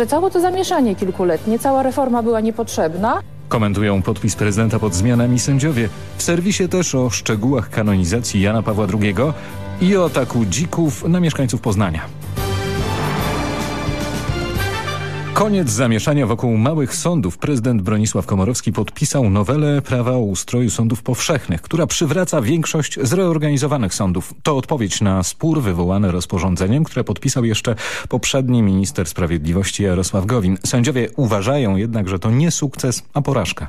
że całe to zamieszanie kilkuletnie, cała reforma była niepotrzebna. Komentują podpis prezydenta pod zmianami sędziowie. W serwisie też o szczegółach kanonizacji Jana Pawła II i o ataku dzików na mieszkańców Poznania. Koniec zamieszania wokół małych sądów. Prezydent Bronisław Komorowski podpisał nowelę prawa o ustroju sądów powszechnych, która przywraca większość zreorganizowanych sądów. To odpowiedź na spór wywołany rozporządzeniem, które podpisał jeszcze poprzedni minister sprawiedliwości Jarosław Gowin. Sędziowie uważają jednak, że to nie sukces, a porażka.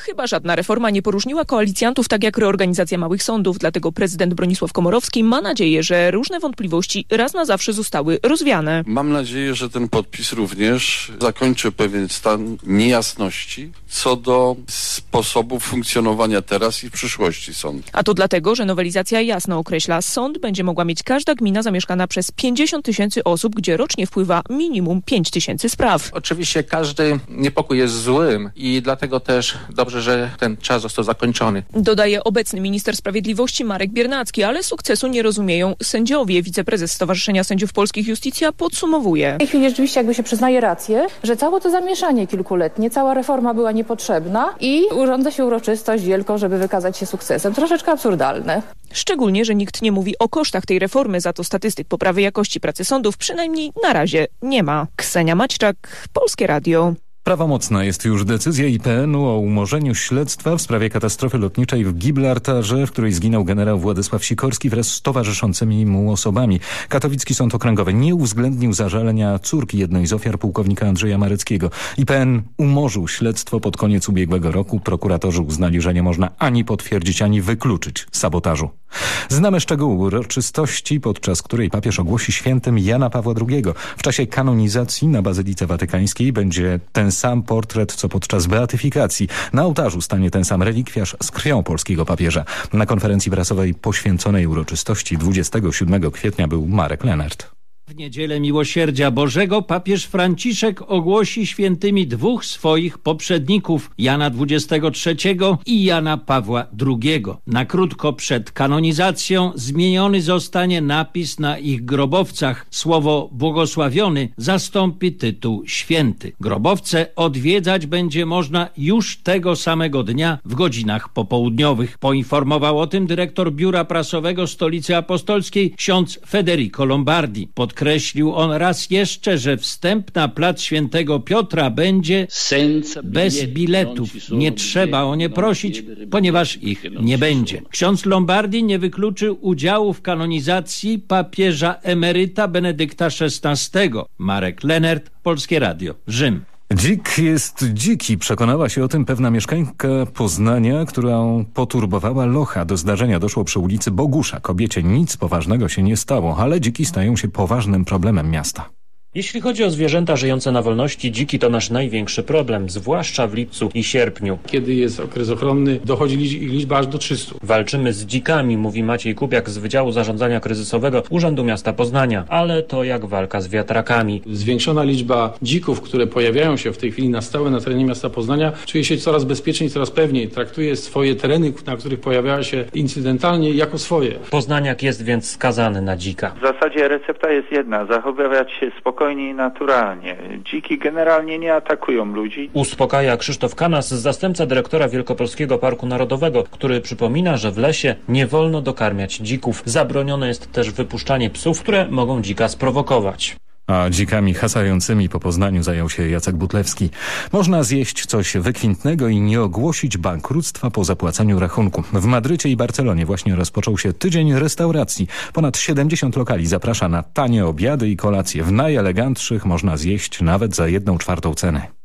Chyba żadna reforma nie poróżniła koalicjantów tak jak reorganizacja małych sądów, dlatego prezydent Bronisław Komorowski ma nadzieję, że różne wątpliwości raz na zawsze zostały rozwiane. Mam nadzieję, że ten podpis również zakończy pewien stan niejasności co do sposobu funkcjonowania teraz i w przyszłości sądu. A to dlatego, że nowelizacja jasno określa, sąd będzie mogła mieć każda gmina zamieszkana przez 50 tysięcy osób, gdzie rocznie wpływa minimum 5 tysięcy spraw. Oczywiście każdy niepokój jest złym i dlatego też dobrze, że ten czas został zakończony. Dodaje obecny minister sprawiedliwości Marek Biernacki, ale sukcesu nie rozumieją sędziowie. Wiceprezes Stowarzyszenia Sędziów Polskich Justicja podsumowuje. W tej chwili rzeczywiście jakby się przyznaje rację, że całe to zamieszanie kilkuletnie, cała reforma była niepotrzebna i urządza się uroczystość wielką, żeby wykazać się sukcesem. Troszeczkę absurdalne. Szczególnie, że nikt nie mówi o kosztach tej reformy, za to statystyk poprawy jakości pracy sądów przynajmniej na razie nie ma. Ksenia Maćczak, Polskie Radio. Prawomocna jest już decyzja IPN-u o umorzeniu śledztwa w sprawie katastrofy lotniczej w Gibraltarze, w której zginął generał Władysław Sikorski wraz z towarzyszącymi mu osobami. Katowicki Sąd Okręgowy nie uwzględnił zażalenia córki jednej z ofiar pułkownika Andrzeja Mareckiego. IPN umorzył śledztwo pod koniec ubiegłego roku. Prokuratorzy uznali, że nie można ani potwierdzić, ani wykluczyć sabotażu. Znamy szczegóły uroczystości, podczas której papież ogłosi świętym Jana Pawła II. W czasie kanonizacji na Bazylice Watykańskiej będzie ten sam portret, co podczas beatyfikacji. Na ołtarzu stanie ten sam relikwiarz z krwią polskiego papieża. Na konferencji prasowej poświęconej uroczystości 27 kwietnia był Marek Lenert. W niedzielę Miłosierdzia Bożego papież Franciszek ogłosi świętymi dwóch swoich poprzedników, Jana XXIII i Jana Pawła II. Na krótko przed kanonizacją zmieniony zostanie napis na ich grobowcach. Słowo błogosławiony zastąpi tytuł święty. Grobowce odwiedzać będzie można już tego samego dnia w godzinach popołudniowych. Poinformował o tym dyrektor Biura Prasowego Stolicy Apostolskiej ksiądz Federico Lombardi. Podkreślił on raz jeszcze, że wstęp na plac Świętego Piotra będzie bez biletów. Nie trzeba o nie prosić, ponieważ ich nie będzie. Ksiądz Lombardi nie wykluczył udziału w kanonizacji papieża emeryta Benedykta XVI. Marek Lenert, Polskie Radio, Rzym. Dzik jest dziki. Przekonała się o tym pewna mieszkańka Poznania, którą poturbowała locha. Do zdarzenia doszło przy ulicy Bogusza. Kobiecie nic poważnego się nie stało, ale dziki stają się poważnym problemem miasta. Jeśli chodzi o zwierzęta żyjące na wolności, dziki to nasz największy problem, zwłaszcza w lipcu i sierpniu. Kiedy jest okres ochronny, dochodzi ich liczba aż do 300. Walczymy z dzikami, mówi Maciej Kubiak z Wydziału Zarządzania Kryzysowego Urzędu Miasta Poznania, ale to jak walka z wiatrakami. Zwiększona liczba dzików, które pojawiają się w tej chwili na stałe na terenie miasta Poznania, czuje się coraz bezpieczniej, coraz pewniej. Traktuje swoje tereny, na których pojawiała się incydentalnie, jako swoje. Poznaniak jest więc skazany na dzika. W zasadzie recepta jest jedna, zachowywać się spokojnie spokojnie i naturalnie. Dziki generalnie nie atakują ludzi. Uspokaja Krzysztof Kanas, zastępca dyrektora Wielkopolskiego Parku Narodowego, który przypomina, że w lesie nie wolno dokarmiać dzików. Zabronione jest też wypuszczanie psów, które mogą dzika sprowokować. A dzikami hasającymi po Poznaniu zajął się Jacek Butlewski. Można zjeść coś wykwintnego i nie ogłosić bankructwa po zapłaceniu rachunku. W Madrycie i Barcelonie właśnie rozpoczął się tydzień restauracji. Ponad 70 lokali zaprasza na tanie obiady i kolacje. W najelegantszych można zjeść nawet za jedną czwartą cenę.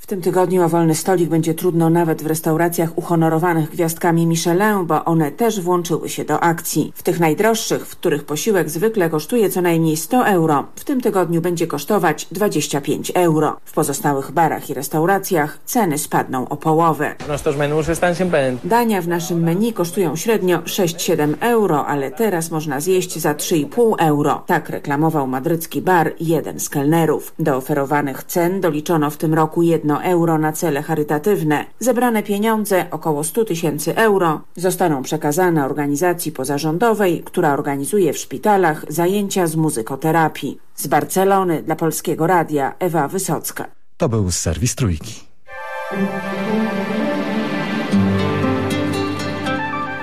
W tym tygodniu o wolny stolik będzie trudno nawet w restauracjach uhonorowanych gwiazdkami Michelin, bo one też włączyły się do akcji. W tych najdroższych, w których posiłek zwykle kosztuje co najmniej 100 euro, w tym tygodniu będzie kosztować 25 euro. W pozostałych barach i restauracjach ceny spadną o połowę. Dania w naszym menu kosztują średnio 6-7 euro, ale teraz można zjeść za 3,5 euro. Tak reklamował madrycki bar jeden z kelnerów. Do oferowanych cen doliczono w tym roku jedno jedno euro na cele charytatywne. Zebrane pieniądze, około 100 tysięcy euro, zostaną przekazane organizacji pozarządowej, która organizuje w szpitalach zajęcia z muzykoterapii. Z Barcelony dla Polskiego Radia Ewa Wysocka. To był serwis Trójki.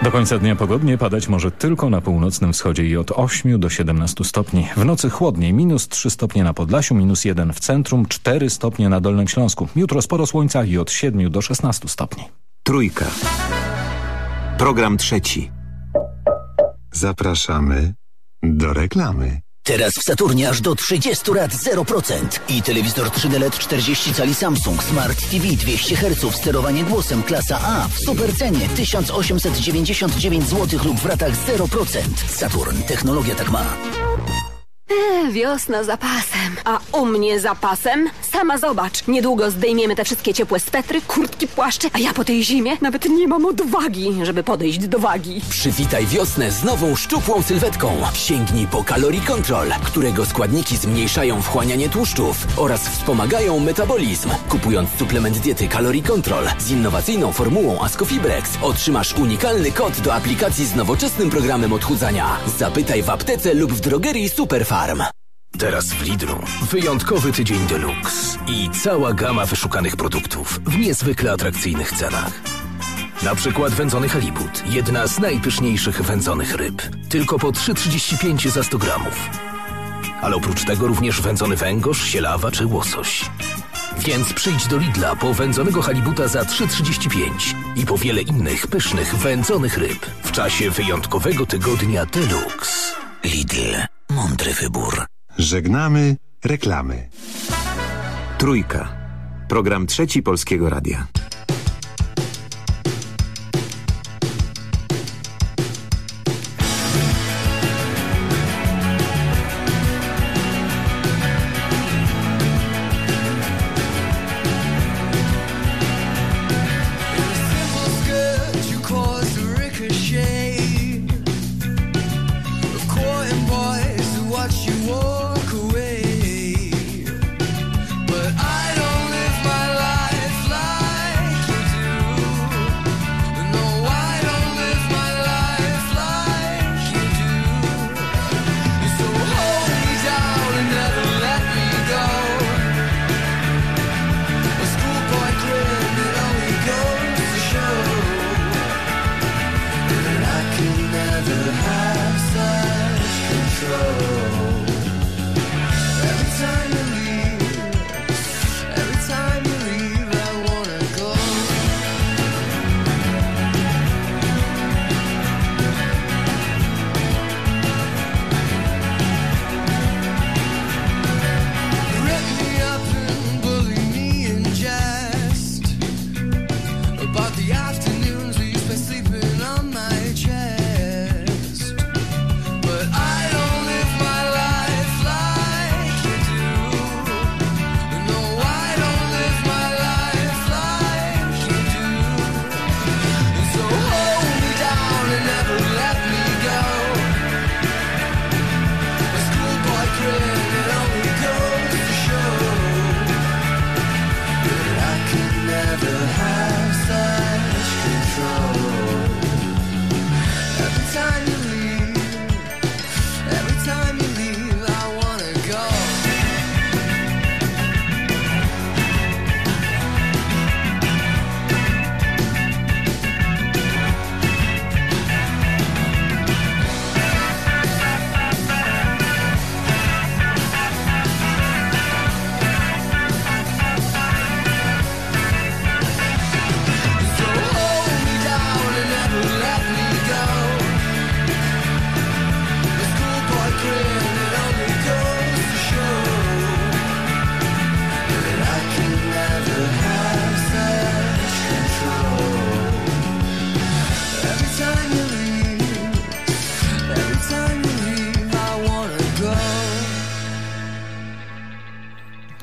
Do końca dnia pogodnie padać może tylko na północnym wschodzie i od 8 do 17 stopni. W nocy chłodniej, minus 3 stopnie na Podlasiu, minus 1 w centrum, 4 stopnie na Dolnym Śląsku. Jutro sporo słońca i od 7 do 16 stopni. Trójka. Program trzeci. Zapraszamy do reklamy. Teraz w Saturnie aż do 30 lat 0% i telewizor 3D LED 40 cali Samsung Smart TV 200 Hz sterowanie głosem klasa A w supercenie 1899 zł lub w ratach 0%. Saturn. Technologia tak ma. Eee, wiosna za pasem. A u mnie za pasem? Sama zobacz. Niedługo zdejmiemy te wszystkie ciepłe swetry, kurtki, płaszcze, a ja po tej zimie nawet nie mam odwagi, żeby podejść do wagi. Przywitaj wiosnę z nową szczupłą sylwetką. Sięgnij po Calorie Control, którego składniki zmniejszają wchłanianie tłuszczów oraz wspomagają metabolizm. Kupując suplement diety Calorie Control z innowacyjną formułą Ascofibrex otrzymasz unikalny kod do aplikacji z nowoczesnym programem odchudzania. Zapytaj w aptece lub w drogerii Superfarm. Teraz w Lidlu wyjątkowy tydzień deluxe i cała gama wyszukanych produktów w niezwykle atrakcyjnych cenach. Na przykład wędzony halibut, jedna z najpyszniejszych wędzonych ryb. Tylko po 3,35 za 100 gramów. Ale oprócz tego również wędzony węgorz, sielawa czy łosoś. Więc przyjdź do Lidla po wędzonego halibuta za 3,35 i po wiele innych pysznych wędzonych ryb w czasie wyjątkowego tygodnia deluxe. Lidl. Mądry wybór. Żegnamy reklamy. Trójka. Program trzeci Polskiego Radia.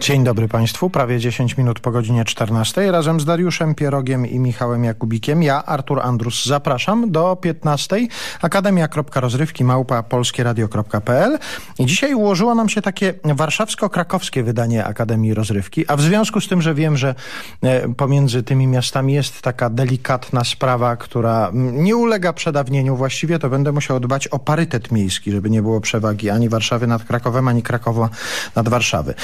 Dzień dobry Państwu, prawie 10 minut po godzinie 14. Razem z Dariuszem Pierogiem i Michałem Jakubikiem. Ja, Artur Andrus, zapraszam do 15. Akademia.rozrywki małpa polskieradio.pl I dzisiaj ułożyło nam się takie warszawsko-krakowskie wydanie Akademii Rozrywki, a w związku z tym, że wiem, że e, pomiędzy tymi miastami jest taka delikatna sprawa, która nie ulega przedawnieniu właściwie, to będę musiał dbać o parytet miejski, żeby nie było przewagi ani Warszawy nad Krakowem, ani Krakowa nad Warszawy.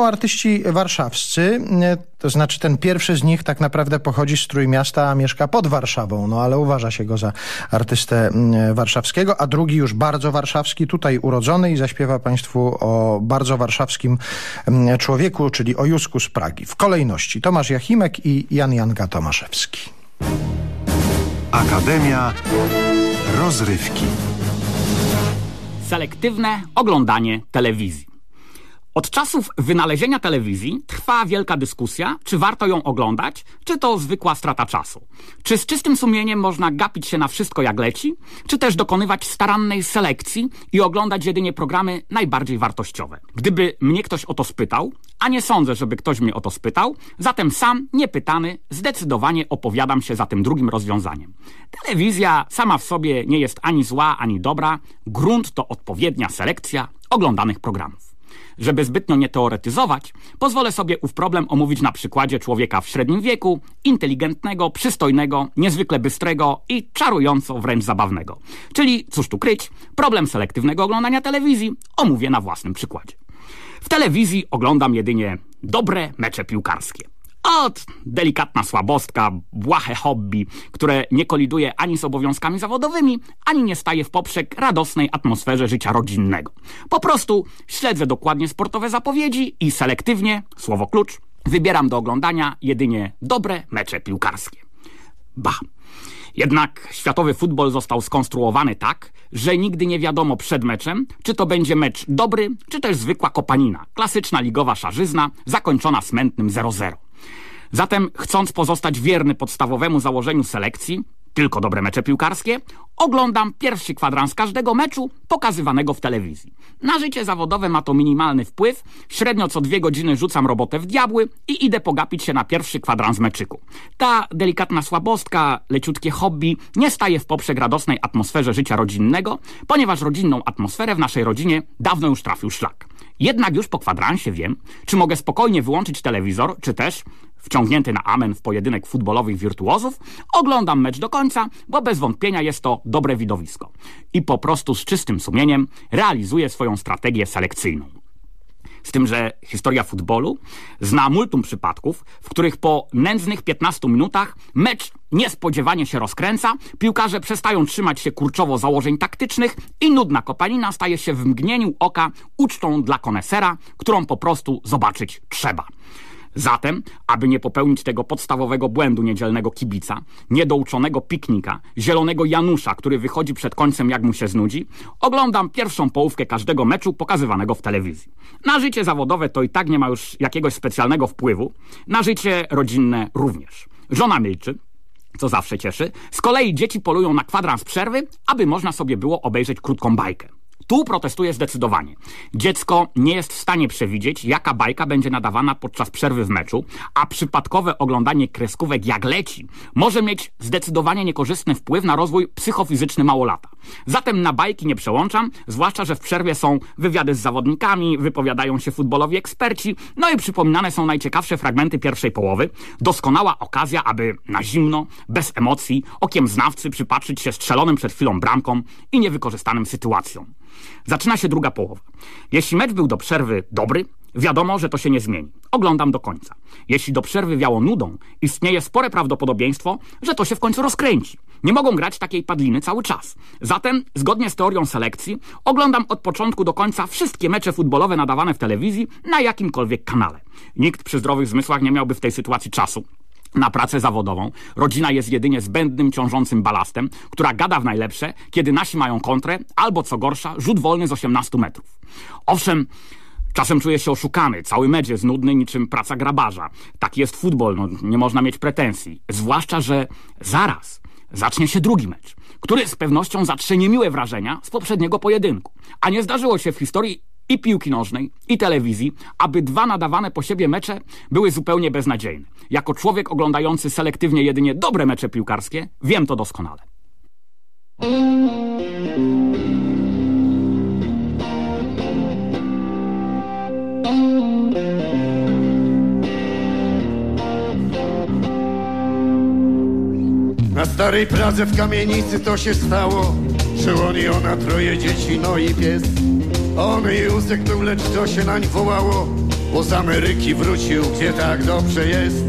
Zaczną artyści warszawscy, e, to znaczy ten pierwszy z nich tak naprawdę pochodzi z Trójmiasta, a mieszka pod Warszawą, no ale uważa się go za artystę warszawskiego, a drugi już bardzo warszawski, tutaj urodzony i zaśpiewa Państwu o bardzo warszawskim człowieku, czyli o Jusku z Pragi. W kolejności Tomasz Jachimek i Jan Janka Tomaszewski. Akademia Rozrywki. Selektywne oglądanie telewizji. Od czasów wynalezienia telewizji trwa wielka dyskusja, czy warto ją oglądać, czy to zwykła strata czasu. Czy z czystym sumieniem można gapić się na wszystko jak leci, czy też dokonywać starannej selekcji i oglądać jedynie programy najbardziej wartościowe. Gdyby mnie ktoś o to spytał, a nie sądzę, żeby ktoś mnie o to spytał, zatem sam, niepytany, zdecydowanie opowiadam się za tym drugim rozwiązaniem. Telewizja sama w sobie nie jest ani zła, ani dobra, grunt to odpowiednia selekcja oglądanych programów. Żeby zbytnio nie teoretyzować, pozwolę sobie ów problem omówić na przykładzie człowieka w średnim wieku, inteligentnego, przystojnego, niezwykle bystrego i czarująco wręcz zabawnego. Czyli, cóż tu kryć, problem selektywnego oglądania telewizji omówię na własnym przykładzie. W telewizji oglądam jedynie dobre mecze piłkarskie. Ot, delikatna słabostka, błahe hobby, które nie koliduje ani z obowiązkami zawodowymi, ani nie staje w poprzek radosnej atmosferze życia rodzinnego. Po prostu śledzę dokładnie sportowe zapowiedzi i selektywnie, słowo klucz, wybieram do oglądania jedynie dobre mecze piłkarskie. Ba. Jednak światowy futbol został skonstruowany tak, że nigdy nie wiadomo przed meczem, czy to będzie mecz dobry, czy też zwykła kopanina, klasyczna ligowa szarzyzna, zakończona smętnym 0-0. Zatem, chcąc pozostać wierny podstawowemu założeniu selekcji, tylko dobre mecze piłkarskie, oglądam pierwszy kwadrans każdego meczu pokazywanego w telewizji. Na życie zawodowe ma to minimalny wpływ, średnio co dwie godziny rzucam robotę w diabły i idę pogapić się na pierwszy kwadrans meczyku. Ta delikatna słabostka, leciutkie hobby nie staje w poprzek radosnej atmosferze życia rodzinnego, ponieważ rodzinną atmosferę w naszej rodzinie dawno już trafił szlak. Jednak już po kwadransie wiem, czy mogę spokojnie wyłączyć telewizor, czy też wciągnięty na amen w pojedynek futbolowych wirtuozów, oglądam mecz do końca, bo bez wątpienia jest to dobre widowisko. I po prostu z czystym sumieniem realizuję swoją strategię selekcyjną. Z tym, że historia futbolu zna multum przypadków, w których po nędznych 15 minutach mecz niespodziewanie się rozkręca, piłkarze przestają trzymać się kurczowo założeń taktycznych i nudna kopalina staje się w mgnieniu oka ucztą dla konesera, którą po prostu zobaczyć trzeba. Zatem, aby nie popełnić tego podstawowego błędu niedzielnego kibica, niedouczonego piknika, zielonego Janusza, który wychodzi przed końcem jak mu się znudzi, oglądam pierwszą połówkę każdego meczu pokazywanego w telewizji. Na życie zawodowe to i tak nie ma już jakiegoś specjalnego wpływu, na życie rodzinne również. Żona milczy, co zawsze cieszy. Z kolei dzieci polują na kwadrans przerwy, aby można sobie było obejrzeć krótką bajkę. Tu protestuję zdecydowanie. Dziecko nie jest w stanie przewidzieć, jaka bajka będzie nadawana podczas przerwy w meczu, a przypadkowe oglądanie kreskówek jak leci może mieć zdecydowanie niekorzystny wpływ na rozwój psychofizyczny małolata. Zatem na bajki nie przełączam, zwłaszcza, że w przerwie są wywiady z zawodnikami, wypowiadają się futbolowi eksperci, no i przypominane są najciekawsze fragmenty pierwszej połowy. Doskonała okazja, aby na zimno, bez emocji, okiem znawcy przypatrzyć się strzelonym przed chwilą bramkom i niewykorzystanym sytuacjom. Zaczyna się druga połowa. Jeśli mecz był do przerwy dobry, wiadomo, że to się nie zmieni. Oglądam do końca. Jeśli do przerwy wiało nudą, istnieje spore prawdopodobieństwo, że to się w końcu rozkręci. Nie mogą grać takiej padliny cały czas. Zatem, zgodnie z teorią selekcji, oglądam od początku do końca wszystkie mecze futbolowe nadawane w telewizji na jakimkolwiek kanale. Nikt przy zdrowych zmysłach nie miałby w tej sytuacji czasu na pracę zawodową. Rodzina jest jedynie zbędnym, ciążącym balastem, która gada w najlepsze, kiedy nasi mają kontrę, albo co gorsza, rzut wolny z 18 metrów. Owszem, Czasem czuję się oszukany, cały mecz jest nudny niczym praca grabarza. Taki jest futbol, no, nie można mieć pretensji. Zwłaszcza, że zaraz zacznie się drugi mecz, który z pewnością zatrze niemiłe wrażenia z poprzedniego pojedynku. A nie zdarzyło się w historii i piłki nożnej, i telewizji, aby dwa nadawane po siebie mecze były zupełnie beznadziejne. Jako człowiek oglądający selektywnie jedynie dobre mecze piłkarskie, wiem to doskonale. Na starej Pradze w kamienicy to się stało Żył on i ona, troje dzieci, no i pies On Józek był, lecz to się nań wołało. Bo z Ameryki wrócił, gdzie tak dobrze jest.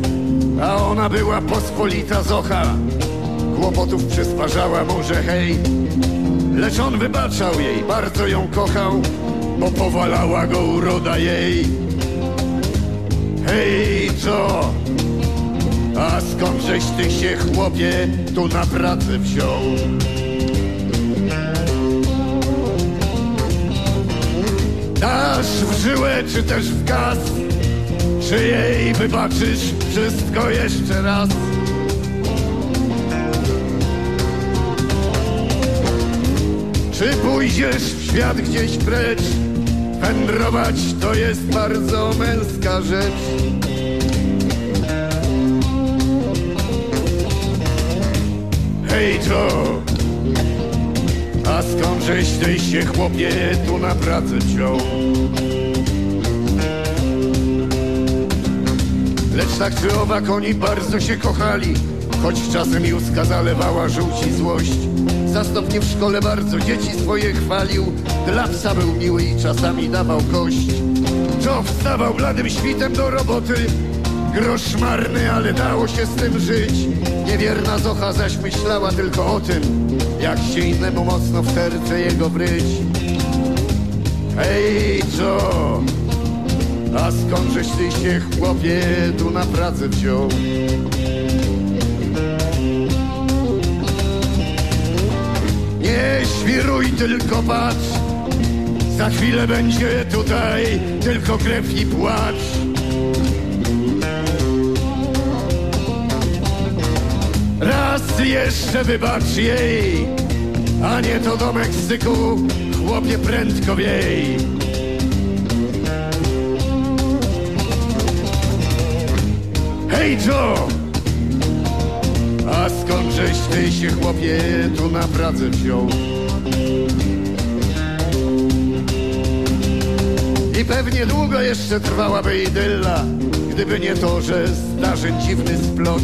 A ona była pospolita zocha. Kłopotów przysparzała mu, że hej. Lecz on wybaczał jej, bardzo ją kochał Bo powalała go uroda jej. Hej, co? A skądżeś ty się, chłopie, tu na pracę wziął? Dasz w żyłę, czy też w gaz? Czy jej wybaczysz wszystko jeszcze raz? Czy pójdziesz w świat gdzieś precz? Wędrować to jest bardzo męska rzecz. Hej Joe, skądżeś ty się chłopie tu na pracę wziął? Lecz tak czy owak oni bardzo się kochali, choć czasem Józka zalewała żółci złość. Za stopnie w szkole bardzo dzieci swoje chwalił, dla psa był miły i czasami dawał kość. Joe wstawał bladym świtem do roboty, Grosz marny, ale dało się z tym żyć. Niewierna Zocha zaś myślała tylko o tym, jak się innemu mocno w serce jego wryć. Hej, Joe, a skądżeś ty się, chłopie, tu na pracę wziął? Nie świruj, tylko patrz, za chwilę będzie tutaj tylko krew i płacz. Raz jeszcze wybacz jej, a nie to do Meksyku, chłopie prędko wiej. Hej Joe, a skądżeś ty się chłopie tu na Pradze wziął? I pewnie długo jeszcze trwałaby idylla, gdyby nie to, że zdarzeń dziwny splot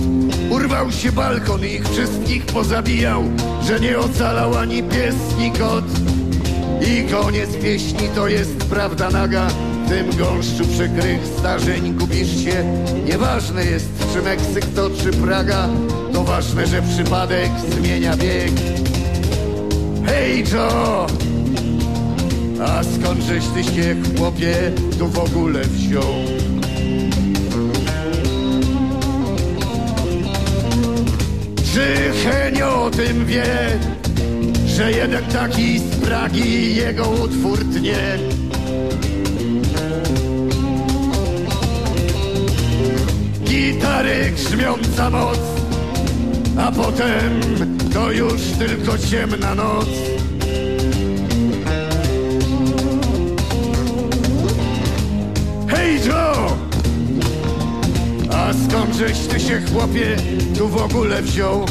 Urwał się balkon i ich wszystkich pozabijał, że nie ocalał ani pies, ni kot. I koniec pieśni to jest prawda naga, w tym gąszczu przykrych zdarzeń gubisz się. Nieważne jest, czy Meksyk to, czy Praga, to ważne, że przypadek zmienia bieg. Hej Joe! A skądżeś ty się, chłopie, tu w ogóle wziął? Czy Henio o tym wie, że jeden taki z Pragi jego utwór tnie? Gitary grzmiąca moc, a potem to już tylko ciemna noc. A skądżeś ty się chłopie tu w ogóle wziął?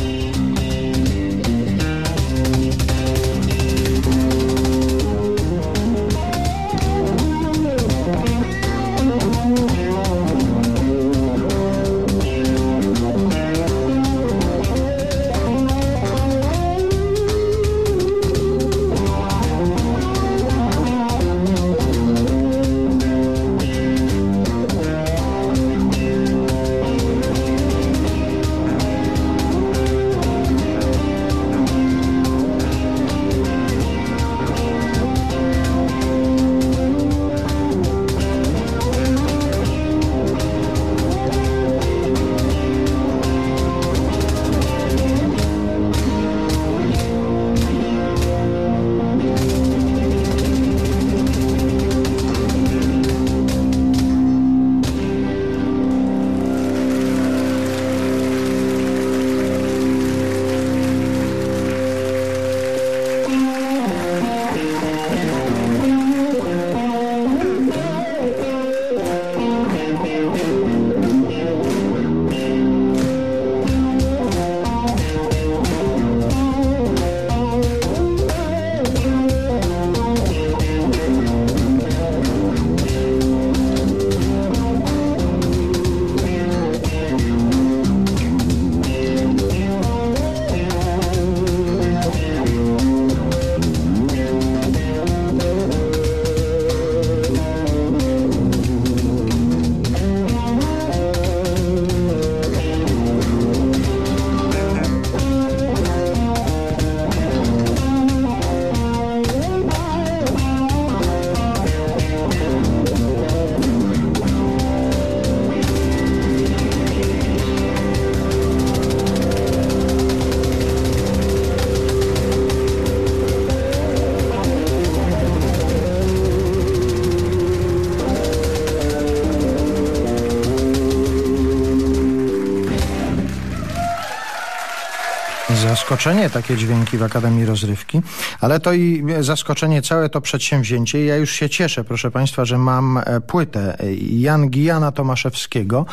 Zaskoczenie takie dźwięki w Akademii Rozrywki, ale to i zaskoczenie całe to przedsięwzięcie. Ja już się cieszę, proszę Państwa, że mam e, płytę Jan Gijana Tomaszewskiego,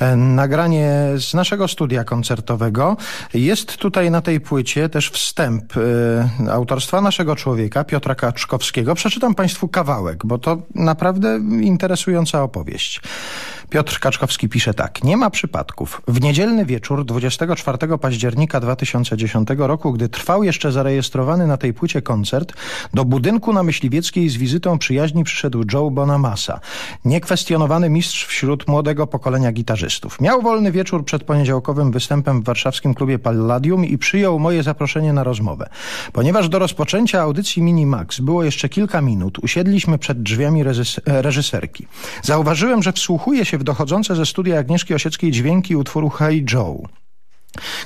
e, nagranie z naszego studia koncertowego. Jest tutaj na tej płycie też wstęp e, autorstwa naszego człowieka, Piotra Kaczkowskiego. Przeczytam Państwu kawałek, bo to naprawdę interesująca opowieść. Piotr Kaczkowski pisze tak. Nie ma przypadków. W niedzielny wieczór 24 października 2010 roku, gdy trwał jeszcze zarejestrowany na tej płycie koncert, do budynku na Myśliwieckiej z wizytą przyjaźni przyszedł Joe Bonamassa, niekwestionowany mistrz wśród młodego pokolenia gitarzystów. Miał wolny wieczór przed poniedziałkowym występem w warszawskim klubie Palladium i przyjął moje zaproszenie na rozmowę. Ponieważ do rozpoczęcia audycji Minimax było jeszcze kilka minut, usiedliśmy przed drzwiami reżyserki. Zauważyłem, że wsłuchuje się w dochodzące ze studia Agnieszki Osieckiej dźwięki utworu Hey Joe.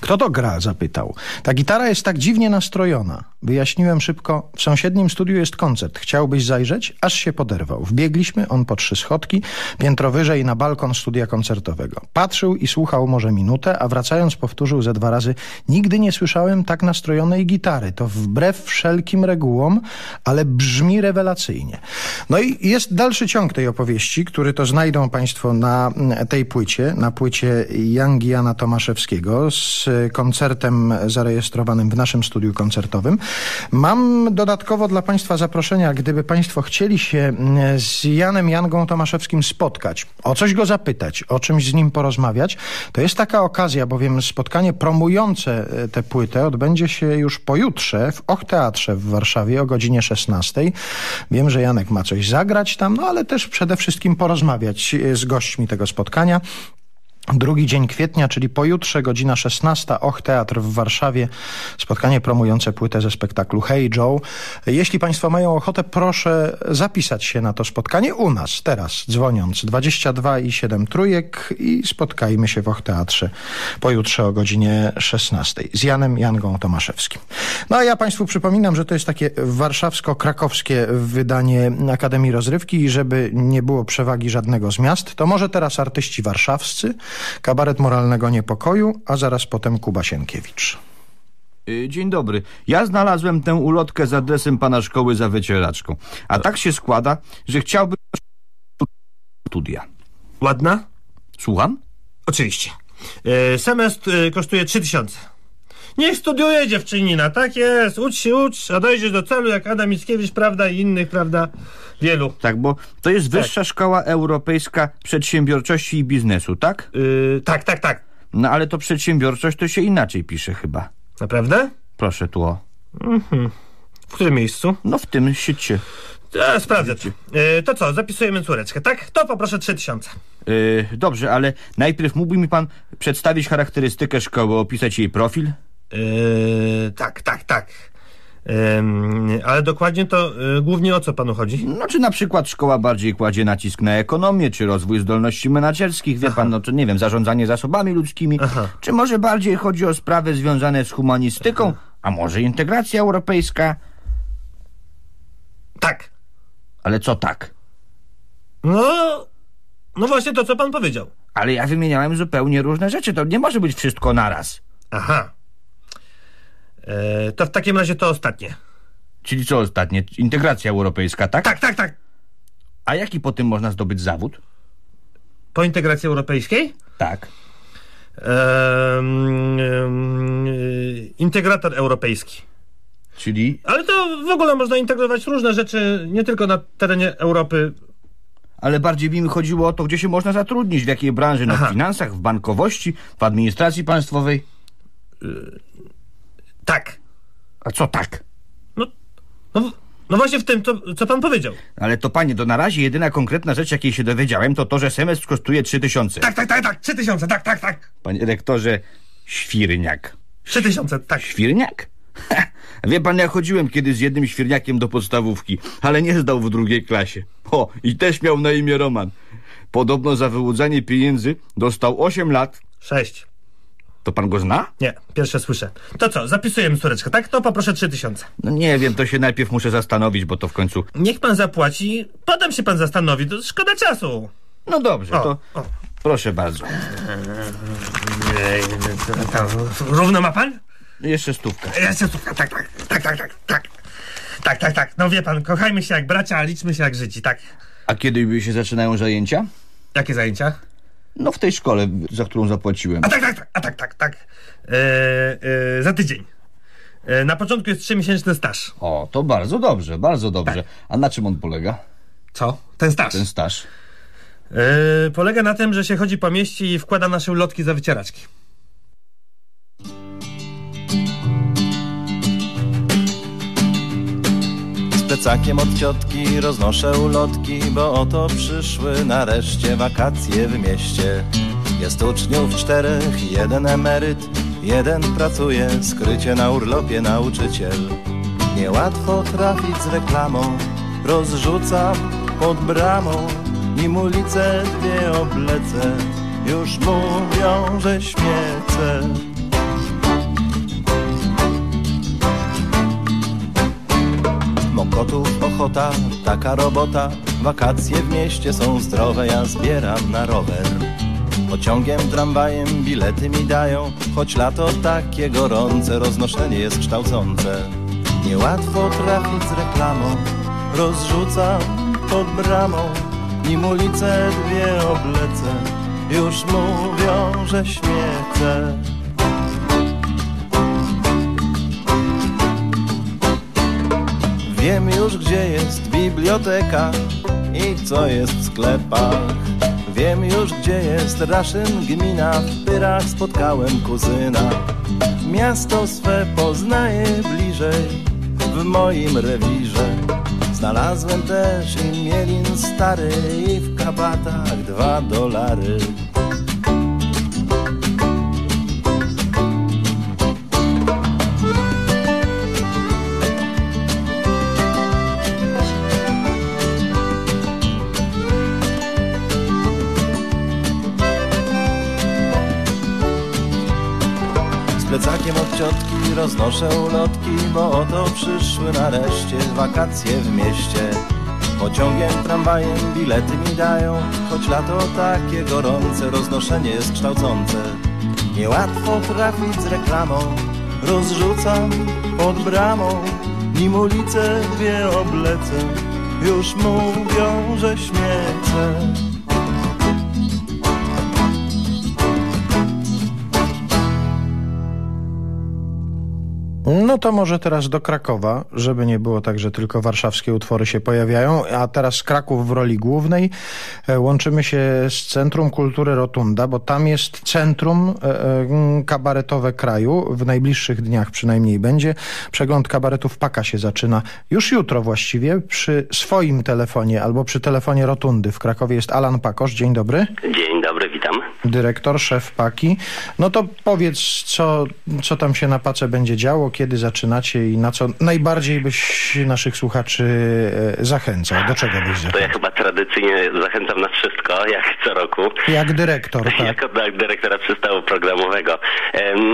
Kto to gra? zapytał. Ta gitara jest tak dziwnie nastrojona. Wyjaśniłem szybko. W sąsiednim studiu jest koncert. Chciałbyś zajrzeć? Aż się poderwał. Wbiegliśmy, on po trzy schodki, piętro wyżej na balkon studia koncertowego. Patrzył i słuchał może minutę, a wracając powtórzył ze dwa razy. Nigdy nie słyszałem tak nastrojonej gitary. To wbrew wszelkim regułom, ale brzmi rewelacyjnie. No i jest dalszy ciąg tej opowieści, który to znajdą Państwo na tej płycie, na płycie Jangiana Tomaszewskiego z koncertem zarejestrowanym w naszym studiu koncertowym. Mam dodatkowo dla Państwa zaproszenia, gdyby Państwo chcieli się mm, z Janem Jangą Tomaszewskim spotkać, o coś go zapytać, o czymś z nim porozmawiać, to jest taka okazja, bowiem spotkanie promujące e, tę płytę odbędzie się już pojutrze w Och Teatrze w Warszawie o godzinie 16. Wiem, że Janek ma coś zagrać tam, no ale też przede wszystkim porozmawiać z gośćmi tego spotkania. Drugi dzień kwietnia, czyli pojutrze, godzina 16, Och Teatr w Warszawie. Spotkanie promujące płytę ze spektaklu Hey Joe. Jeśli Państwo mają ochotę, proszę zapisać się na to spotkanie u nas, teraz, dzwoniąc 22 i 7 trójek i spotkajmy się w Och Teatrze pojutrze o godzinie 16 z Janem Jangą Tomaszewskim. No a ja Państwu przypominam, że to jest takie warszawsko-krakowskie wydanie Akademii Rozrywki i żeby nie było przewagi żadnego z miast, to może teraz artyści warszawscy, Kabaret Moralnego Niepokoju, a zaraz potem Kuba Sienkiewicz. Y, dzień dobry. Ja znalazłem tę ulotkę z adresem pana szkoły za wycieraczką. A tak się składa, że chciałbym studia. Ładna? Słucham? Oczywiście. Yy, semestr yy, kosztuje 3000. Niech studiuje dziewczynina, tak jest. Ucz się, ucz, a dojdziesz do celu jak Adam Mickiewicz, prawda, i innych, prawda, wielu. Tak, bo to jest tak. Wyższa Szkoła Europejska Przedsiębiorczości i Biznesu, tak? Yy, tak, tak, tak. No ale to przedsiębiorczość to się inaczej pisze chyba. Naprawdę? Proszę tu o. Mhm. W którym miejscu? No w tym siecie. Ja sprawdzę. Yy, to co, zapisujemy córeczkę, tak? To poproszę 3000. Yy, dobrze, ale najpierw mógłby mi pan przedstawić charakterystykę szkoły, opisać jej profil? Yy, tak, tak, tak. Yy, ale dokładnie to yy, głównie o co panu chodzi? No, czy na przykład szkoła bardziej kładzie nacisk na ekonomię, czy rozwój zdolności menedżerskich, wie Aha. pan, no, czy nie wiem, zarządzanie zasobami ludzkimi, Aha. czy może bardziej chodzi o sprawy związane z humanistyką, Aha. a może integracja europejska? Tak. Ale co tak? No, no właśnie to, co pan powiedział. Ale ja wymieniałem zupełnie różne rzeczy, to nie może być wszystko naraz. Aha. E, to w takim razie to ostatnie. Czyli co ostatnie? Integracja europejska, tak? Tak, tak, tak. A jaki po tym można zdobyć zawód? Po integracji europejskiej? Tak. Integrator europejski. Czyli? Ale to w ogóle można integrować różne rzeczy, nie tylko na terenie Europy. Ale bardziej mi chodziło o to, gdzie się można zatrudnić, w jakiej branży, no w finansach, w bankowości, w administracji państwowej. Y tak. A co tak? No, no, no właśnie w tym, to, co pan powiedział. Ale to panie, to na razie jedyna konkretna rzecz, jakiej się dowiedziałem, to to, że semestr kosztuje 3000. Tak, tak, tak, tak, 3000, tak, tak, tak. Panie rektorze, świrniak. 3000, tak. Świrniak? Wie pan, ja chodziłem kiedyś z jednym świrniakiem do podstawówki, ale nie zdał w drugiej klasie. O, i też miał na imię Roman. Podobno za wyłudzanie pieniędzy dostał 8 lat. 6. To pan go zna? Nie, pierwsze słyszę. To co, zapisujemy córeczkę, tak? To poproszę trzy tysiące. No nie wiem, to się najpierw muszę zastanowić, bo to w końcu... Niech pan zapłaci, potem się pan zastanowi, to szkoda czasu. No dobrze, o, to o. proszę bardzo. Równo ma pan? Jeszcze stówkę. Jeszcze stówka, tak, tak, tak, tak, tak, tak. Tak, tak, tak. No wie pan, kochajmy się jak bracia, a liczmy się jak życi, tak. A kiedy się zaczynają zajęcia? Jakie zajęcia? No w tej szkole, za którą zapłaciłem. A tak, tak, tak, a tak, tak, tak. E, e, za tydzień. E, na początku jest trzymiesięczny staż. O, to bardzo dobrze, bardzo dobrze. A na czym on polega? Co? Ten staż. Ten staż. E, polega na tym, że się chodzi po mieście i wkłada nasze ulotki za wycieraczki. Plecakiem od ciotki roznoszę ulotki, bo oto przyszły nareszcie wakacje w mieście. Jest uczniów czterech, jeden emeryt, jeden pracuje, skrycie na urlopie nauczyciel. Niełatwo trafić z reklamą, rozrzucam pod bramą, nim ulice dwie oblecę, już mówią, że śmiecę. Mokotów ochota, taka robota, wakacje w mieście są zdrowe, ja zbieram na rower. Pociągiem, tramwajem bilety mi dają, choć lato takie gorące, roznoszenie jest kształcące. Niełatwo trafić z reklamą, rozrzucam pod bramą, nim ulice dwie oblecę, już mówią, że śmiecę. Wiem już gdzie jest biblioteka i co jest w sklepach. Wiem już gdzie jest Raszyn gmina, w Pyrach spotkałem kuzyna. Miasto swe poznaję bliżej w moim rewirze. Znalazłem też i mielin stary i w kabatach dwa dolary. Ciotki roznoszę ulotki, bo oto przyszły nareszcie wakacje w mieście. Pociągiem, tramwajem bilety mi dają, choć lato takie gorące, roznoszenie jest kształcące. Niełatwo trafić z reklamą, rozrzucam pod bramą, nim ulice dwie oblecę, już mówią, że śmiecę. No to może teraz do Krakowa, żeby nie było tak, że tylko warszawskie utwory się pojawiają, a teraz Kraków w roli głównej. E, Łączymy się z Centrum Kultury Rotunda, bo tam jest centrum e, e, kabaretowe kraju. W najbliższych dniach przynajmniej będzie. Przegląd kabaretów Paka się zaczyna już jutro właściwie. Przy swoim telefonie albo przy telefonie Rotundy w Krakowie jest Alan Pakosz. Dzień dobry. Dzień dobry, witam. Dyrektor, szef Paki. No to powiedz, co, co tam się na Pace będzie działo, kiedy zaczynacie i na co najbardziej byś naszych słuchaczy e, zachęcał? Do czego byś To zachęcał? ja chyba tradycyjnie zachęcam na wszystko, jak co roku. Jak dyrektor, tak. Jako dy- dyrektora przystawu programowego.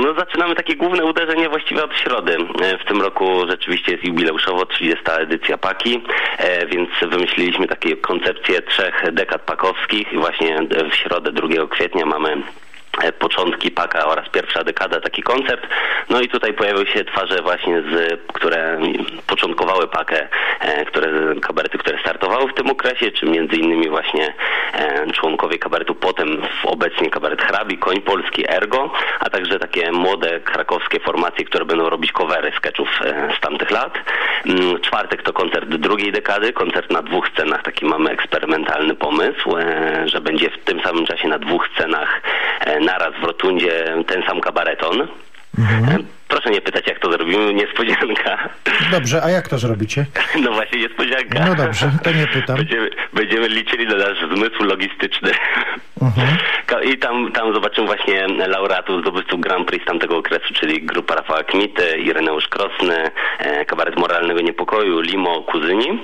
No zaczynamy takie główne uderzenie właściwie od środy. E, W tym roku rzeczywiście jest jubileuszowo 30. edycja Paki, e, więc wymyśliliśmy takie koncepcję trzech dekad pakowskich i właśnie w środę 2 kwietnia mamy początki Paka oraz pierwsza dekada, taki koncept. No i tutaj pojawiły się twarze właśnie, z, które początkowały Pakę, e, które, kabarety, które startowały w tym okresie, czy między innymi właśnie e, członkowie kabaretu, potem obecnie kabaret Hrabi, Koń Polski, Ergo, a także takie młode krakowskie formacje, które będą robić covery sketchów e, z tamtych lat. Mm, Czwartek to koncert drugiej dekady, koncert na dwóch scenach, taki mamy eksperymentalny pomysł, e, że będzie w tym samym czasie na dwóch scenach e, naraz w Rotundzie ten sam kabareton. E, Proszę nie pytać, jak to zrobimy, niespodzianka. Dobrze, a jak to zrobicie? No właśnie, niespodzianka. No dobrze, to nie pytam. Będziemy, będziemy liczyli na nasz zmysł logistyczny. Mhm. I tam, tam zobaczymy właśnie laureatów, zdobywców Grand Prix z tamtego okresu, czyli grupa Rafała Kmity, Ireneusz Krosny, e, kabaret Moralnego Niepokoju, Limo, Kuzyni.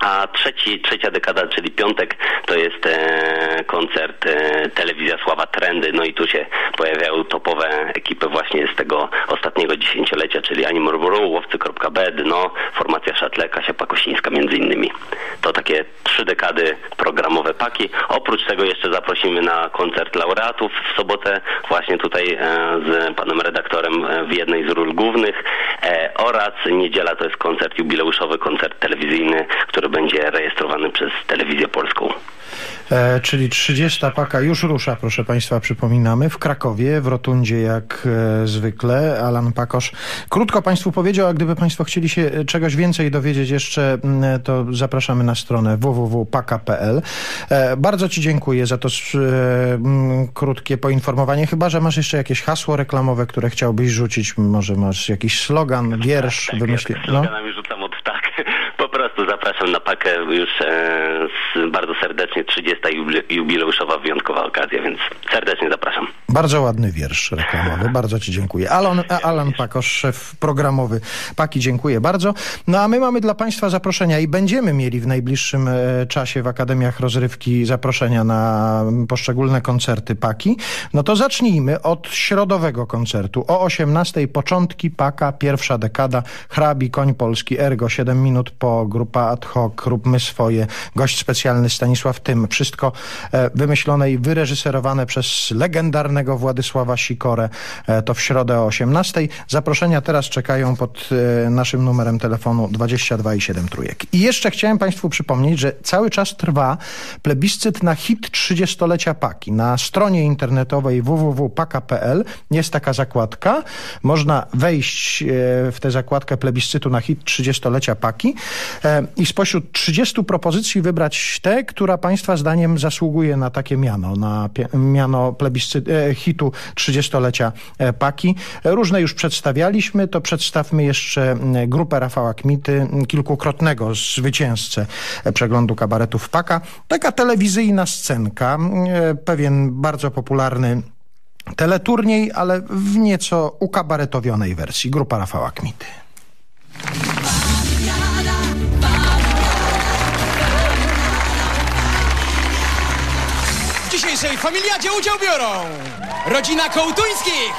A trzeci, trzecia dekada, czyli piątek, to jest e, koncert e, Telewizja Sława Trendy. No i tu się pojawiają topowe ekipy właśnie z tego ostatniego dziesięciolecia, czyli Ani Murmuru, Łowcy.b, Dno, formacja Szatle, Kasia Pakosińska między innymi. To takie trzy dekady programowe paki. Oprócz tego jeszcze zaprosimy na koncert laureatów w sobotę właśnie tutaj e, z panem redaktorem e, w jednej z ról głównych e, oraz niedziela to jest koncert jubileuszowy, koncert telewizyjny, który będzie rejestrowany przez Telewizję Polską. E, czyli 30 paka już rusza, proszę Państwa, przypominamy, w Krakowie, w Rotundzie jak e, zwykle. Alan Pakosz krótko Państwu powiedział, a gdyby Państwo chcieli się e, czegoś więcej dowiedzieć jeszcze, to zapraszamy na stronę www.paka.pl. E, bardzo Ci dziękuję za to e, m, krótkie poinformowanie, chyba, że masz jeszcze jakieś hasło reklamowe, które chciałbyś rzucić, może masz jakiś slogan, wiersz, wymyślić. No. Sloganami rzucam od tak. Zapraszam na pakę już e, bardzo serdecznie. 30. jubile- jubileuszowa wyjątkowa okazja, więc serdecznie zapraszam. Bardzo ładny wiersz reklamowy, bardzo Ci dziękuję. Alan, Alan Pakosz, szef programowy Paki, dziękuję bardzo. No a my mamy dla Państwa zaproszenia i będziemy mieli w najbliższym e, czasie w Akademiach Rozrywki zaproszenia na poszczególne koncerty Paki. No to zacznijmy od środowego koncertu. O 18 początki Paka, pierwsza dekada, hrabi, koń polski, ergo, 7 minut po, grupa ad hoc, róbmy swoje, gość specjalny Stanisław Tym. Wszystko e, wymyślone i wyreżyserowane przez legendarnego Władysława Sikorę. E, to w środę o 18. Zaproszenia teraz czekają pod e, naszym numerem telefonu 22 i 7 trójek. I jeszcze chciałem Państwu przypomnieć, że cały czas trwa plebiscyt na hit 30-lecia Paki. Na stronie internetowej www.paka.pl jest taka zakładka. Można wejść e, w tę zakładkę plebiscytu na hit 30-lecia Paki i spośród 30 propozycji wybrać tę, która Państwa zdaniem zasługuje na takie miano, na miano plebiscyt, hitu 30-lecia e, Paki. Różne już przedstawialiśmy, to przedstawmy jeszcze grupę Rafała Kmity, kilkukrotnego zwycięzcę e, przeglądu kabaretów Paka. Taka telewizyjna scenka, e, pewien bardzo popularny teleturniej, ale w nieco ukabaretowionej wersji. Grupa Rafała Kmity. Dzisiejszej familiadzie udział biorą rodzina Kołtuńskich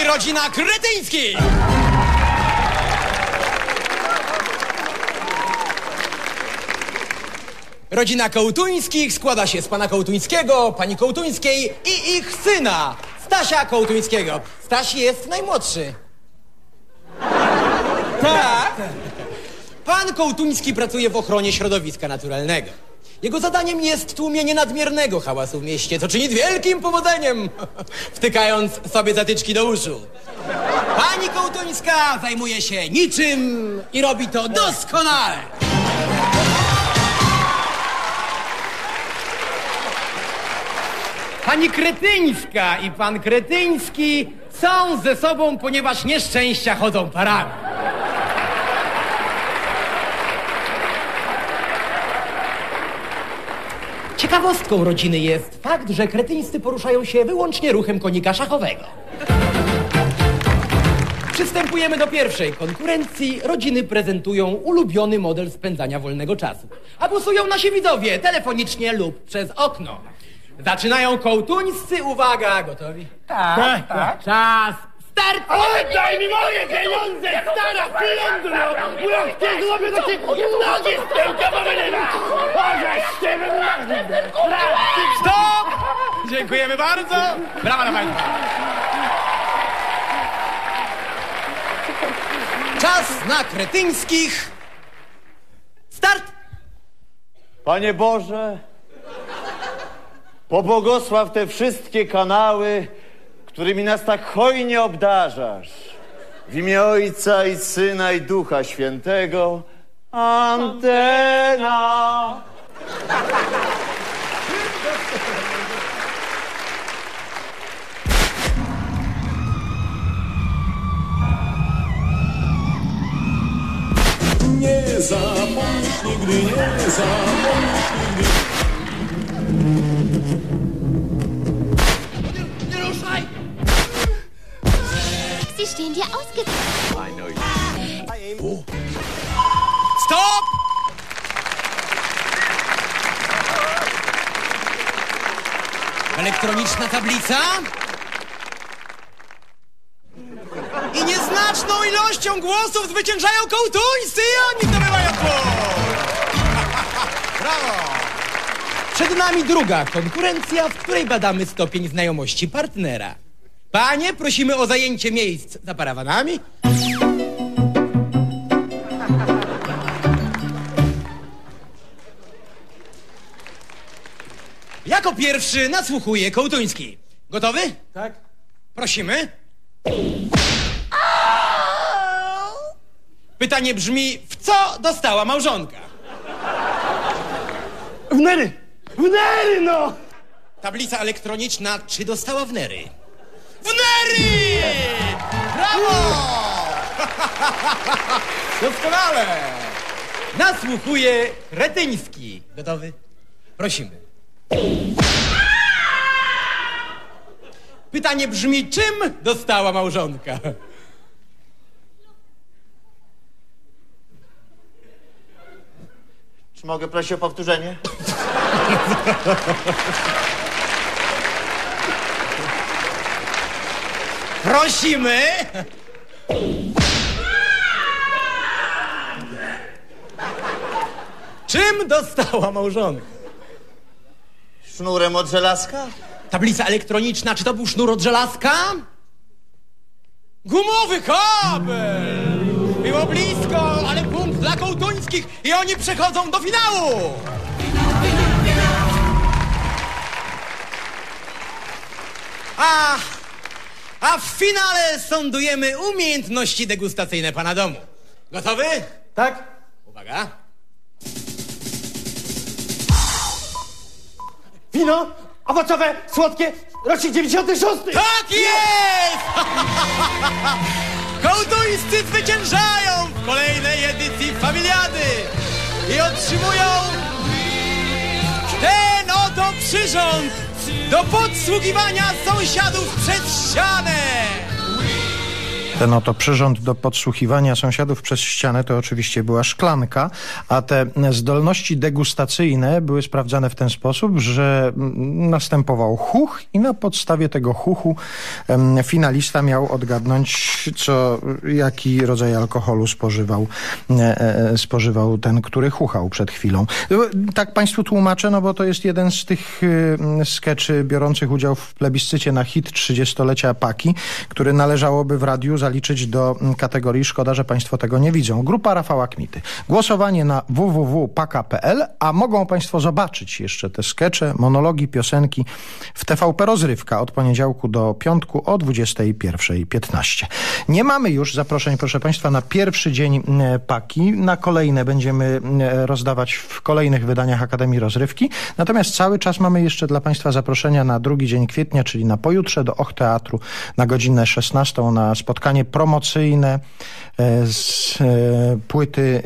i rodzina Kretyńskich. Rodzina Kołtuńskich składa się z pana Kołtuńskiego, pani Kołtuńskiej i ich syna, Stasia Kołtuńskiego. Staś jest najmłodszy. Tak. Pan Kołtuński pracuje w ochronie środowiska naturalnego. Jego zadaniem jest tłumienie nadmiernego hałasu w mieście, co czyni wielkim powodzeniem, wtykając sobie zatyczki do uszu. Pani Kołtuńska zajmuje się niczym i robi to doskonale. Pani Kretyńska i pan Kretyński są ze sobą, ponieważ nieszczęścia chodzą parami. Ciekawostką rodziny jest fakt, że kretyńscy poruszają się wyłącznie ruchem konika szachowego. Przystępujemy do pierwszej konkurencji. Rodziny prezentują ulubiony model spędzania wolnego czasu. A głosują nasi widzowie telefonicznie lub przez okno. Zaczynają kołtuńscy. Uwaga, gotowi? Tak, tak. Czas. Start! Oddaj mi moje pieniądze, stara plądro! Bo jak cię złobię, to cię nogi z tyłka powylewam! Bożeś ty Stop! Dziękujemy bardzo. Brawa dla Państwa. Czas na kretyńskich. Start! Panie Boże, pobłogosław te wszystkie kanały, którymi nas tak hojnie obdarzasz. W imię Ojca i Syna i Ducha Świętego. Antena! Nie zapomnisz nigdy, nie zapomnisz nigdy. Sie stehen dir ausgezeichnet. Oh. Stop! Elektroniczna tablica? I nieznaczną ilością głosów zwyciężają kołtuńscy i oni zdobywają punkt! Brawo! Przed nami druga konkurencja, w której badamy stopień znajomości partnera. Panie, prosimy o zajęcie miejsc za parawanami. Jako pierwszy nasłuchuje Kołtuński. Gotowy? Tak. Prosimy. Pytanie brzmi, w co dostała małżonka? W nery! W nery, no! Tablica elektroniczna, czy dostała w nery? W nery! Brawo! Doskonale! Nasłuchuje Retyński. Gotowy? Prosimy. Pytanie brzmi, czym dostała małżonka? Czy mogę prosić o powtórzenie? Prosimy! Czym dostała małżonka? Sznurem od żelazka? Tablica elektroniczna, czy to był sznur od żelazka? Gumowy kabel! Było blisko, ale punkt dla kołtuńskich i oni przechodzą do finału! A, a w finale sądujemy umiejętności degustacyjne pana domu. Gotowy? Tak. Uwaga. Wino, owocowe, słodkie, rocznik 96! Tak jest! Kołtuńscy zwyciężają w kolejnej edycji Familiady i otrzymują oto do podsługiwania sąsiadów przez ścianę. Ten oto przyrząd do podsłuchiwania sąsiadów przez ścianę to oczywiście była szklanka, a te zdolności degustacyjne były sprawdzane w ten sposób, że następował huch i na podstawie tego huchu em, finalista miał odgadnąć, co, jaki rodzaj alkoholu spożywał, e, e, spożywał ten, który chuchał przed chwilą. Tak Państwu tłumaczę, no bo to jest jeden z tych y, skeczy biorących udział w plebiscycie na hit 30-lecia Paki, który należałoby w radiu zaliczyć do mm, kategorii szkoda, że Państwo tego nie widzą. Grupa Rafała Kmity. Głosowanie na www.paka.pl, a mogą Państwo zobaczyć jeszcze te skecze, monologi, piosenki w TVP Rozrywka od poniedziałku do piątku o 21.15. Nie mamy już zaproszeń, proszę Państwa, na pierwszy dzień mm, Paki. Na kolejne będziemy mm, rozdawać w kolejnych wydaniach Akademii Rozrywki. Natomiast cały czas mamy jeszcze dla Państwa zaproszenia na drugi dzień kwietnia, czyli na pojutrze do Och Teatru na godzinę 16 na spotkanie promocyjne e, z e, płyty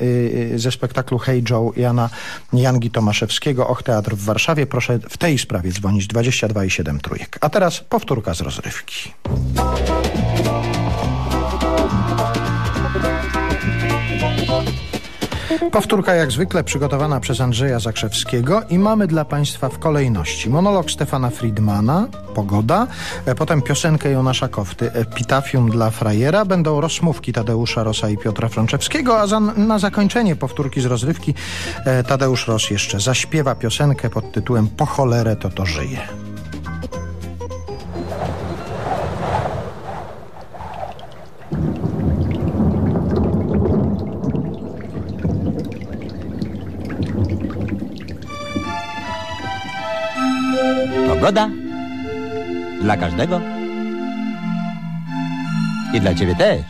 e, ze spektaklu Hey Joe Jana Jangi Tomaszewskiego Och Teatr w Warszawie. Proszę w tej sprawie dzwonić 22 i 7 trójek. A teraz powtórka z rozrywki. Powtórka jak zwykle przygotowana przez Andrzeja Zakrzewskiego i mamy dla Państwa w kolejności monolog Stefana Friedmana, Pogoda, e, potem piosenkę Jonasza Kofty, Epitafium dla frajera, będą rozmówki Tadeusza Rosa i Piotra Frączewskiego, a za, na zakończenie powtórki z rozrywki e, Tadeusz Ros jeszcze zaśpiewa piosenkę pod tytułem Po cholerę to to żyje. Pogoda dla każdego i dla ciebie też.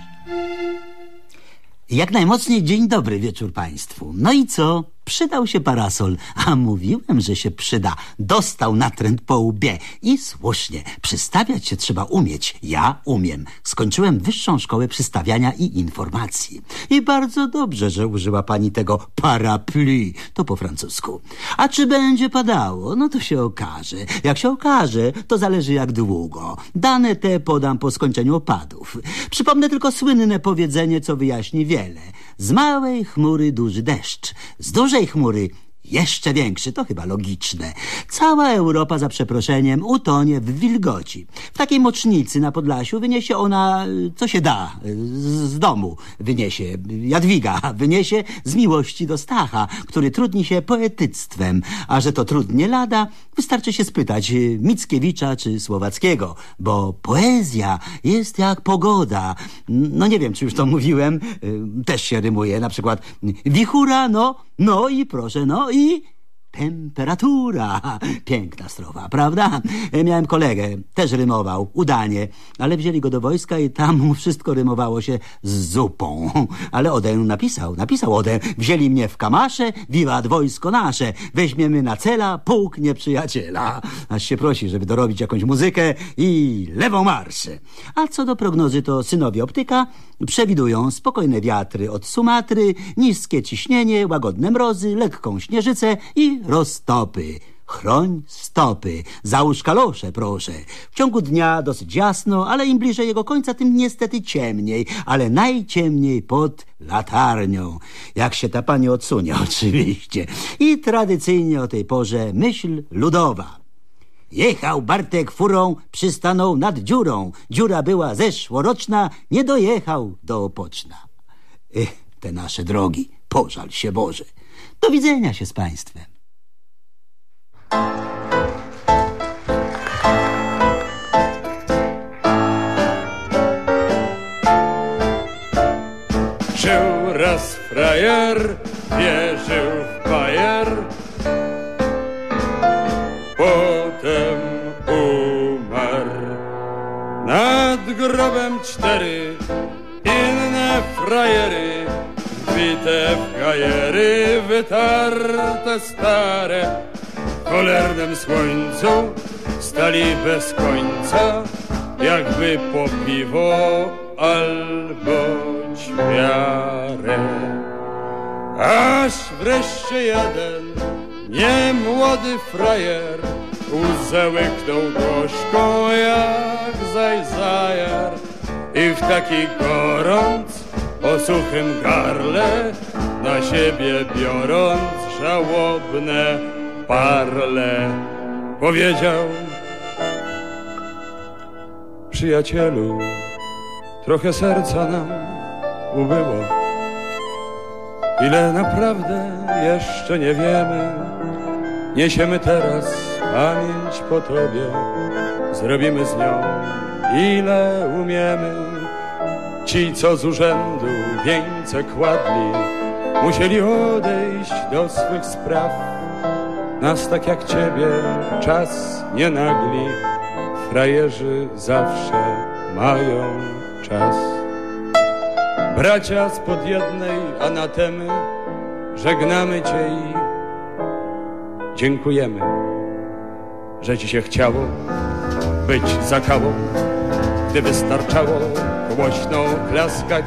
Jak najmocniej dzień dobry wieczór Państwu. No i co? Przydał się parasol, a mówiłem, że się przyda. Dostał natręt po łbie i słusznie. Przystawiać się trzeba umieć. Ja umiem. Skończyłem wyższą szkołę przystawiania i informacji. I bardzo dobrze, że użyła pani tego parapluie. To po francusku. A czy będzie padało? No to się okaże. Jak się okaże, to zależy jak długo. Dane te podam po skończeniu opadów. Przypomnę tylko słynne powiedzenie, co wyjaśni wiele. Z małej chmury duży deszcz. Z dużej chmury jeszcze większy, to chyba logiczne. Cała Europa, za przeproszeniem, utonie w wilgoci. W takiej mocznicy na Podlasiu wyniesie ona, y, co się da, y, z, domu. Wyniesie Jadwiga, wyniesie z miłości do Stacha, który trudni się poetyctwem. A że to trudnie lada, wystarczy się spytać y, Mickiewicza czy Słowackiego, bo poezja jest jak pogoda. No nie wiem, czy już to mówiłem, też się rymuje, na przykład wichura, no, no i proszę, no i temperatura. Piękna strofa, prawda? Miałem kolegę, też rymował, udanie, ale wzięli go do wojska i tam mu wszystko rymowało się z zupą. Ale Odę napisał, napisał Odę. Wzięli mnie w kamasze, wiwat wojsko nasze. Weźmiemy na cela pułk nieprzyjaciela. Aż się prosi, żeby dorobić jakąś muzykę i lewą marszę. A co do prognozy, to synowie optyka przewidują spokojne wiatry od Sumatry, niskie ciśnienie, łagodne mrozy, lekką śnieżycę i roztopy. Chroń stopy, załóż kalosze, proszę. W ciągu dnia dosyć jasno, ale im bliżej jego końca, tym niestety ciemniej, ale najciemniej pod latarnią. Jak się ta pani odsunie, oczywiście. I tradycyjnie o tej porze myśl ludowa. Jechał Bartek furą, przystanął nad dziurą. Dziura była zeszłoroczna, nie dojechał do Opoczna. Ech, te nasze drogi, pożal się Boże. Do widzenia się z państwem. Żył raz frajer, wierzył w bajer, potem umarł. Nad grobem cztery inne frajery, wbite w gajery, wytarte stare. Cholernym słońcu stali bez końca, jakby po piwo albo ćwiarę. Aż wreszcie jeden niemłody frajer łzę łyknął jak zajzajar i w taki gorąc o suchym garle na siebie biorąc żałobne parle powiedział Przyjacielu, trochę serca nam ubyło. Ile naprawdę jeszcze nie wiemy, niesiemy teraz pamięć po tobie, zrobimy z nią ile umiemy. Ci, co z urzędu wieńce kładli, musieli odejść do swych spraw. Nas tak jak ciebie czas nie nagli, frajerzy zawsze mają czas. Bracia spod jednej anatemy, żegnamy cię i dziękujemy, że ci się chciało być zakałą, gdy wystarczało głośno klaskać,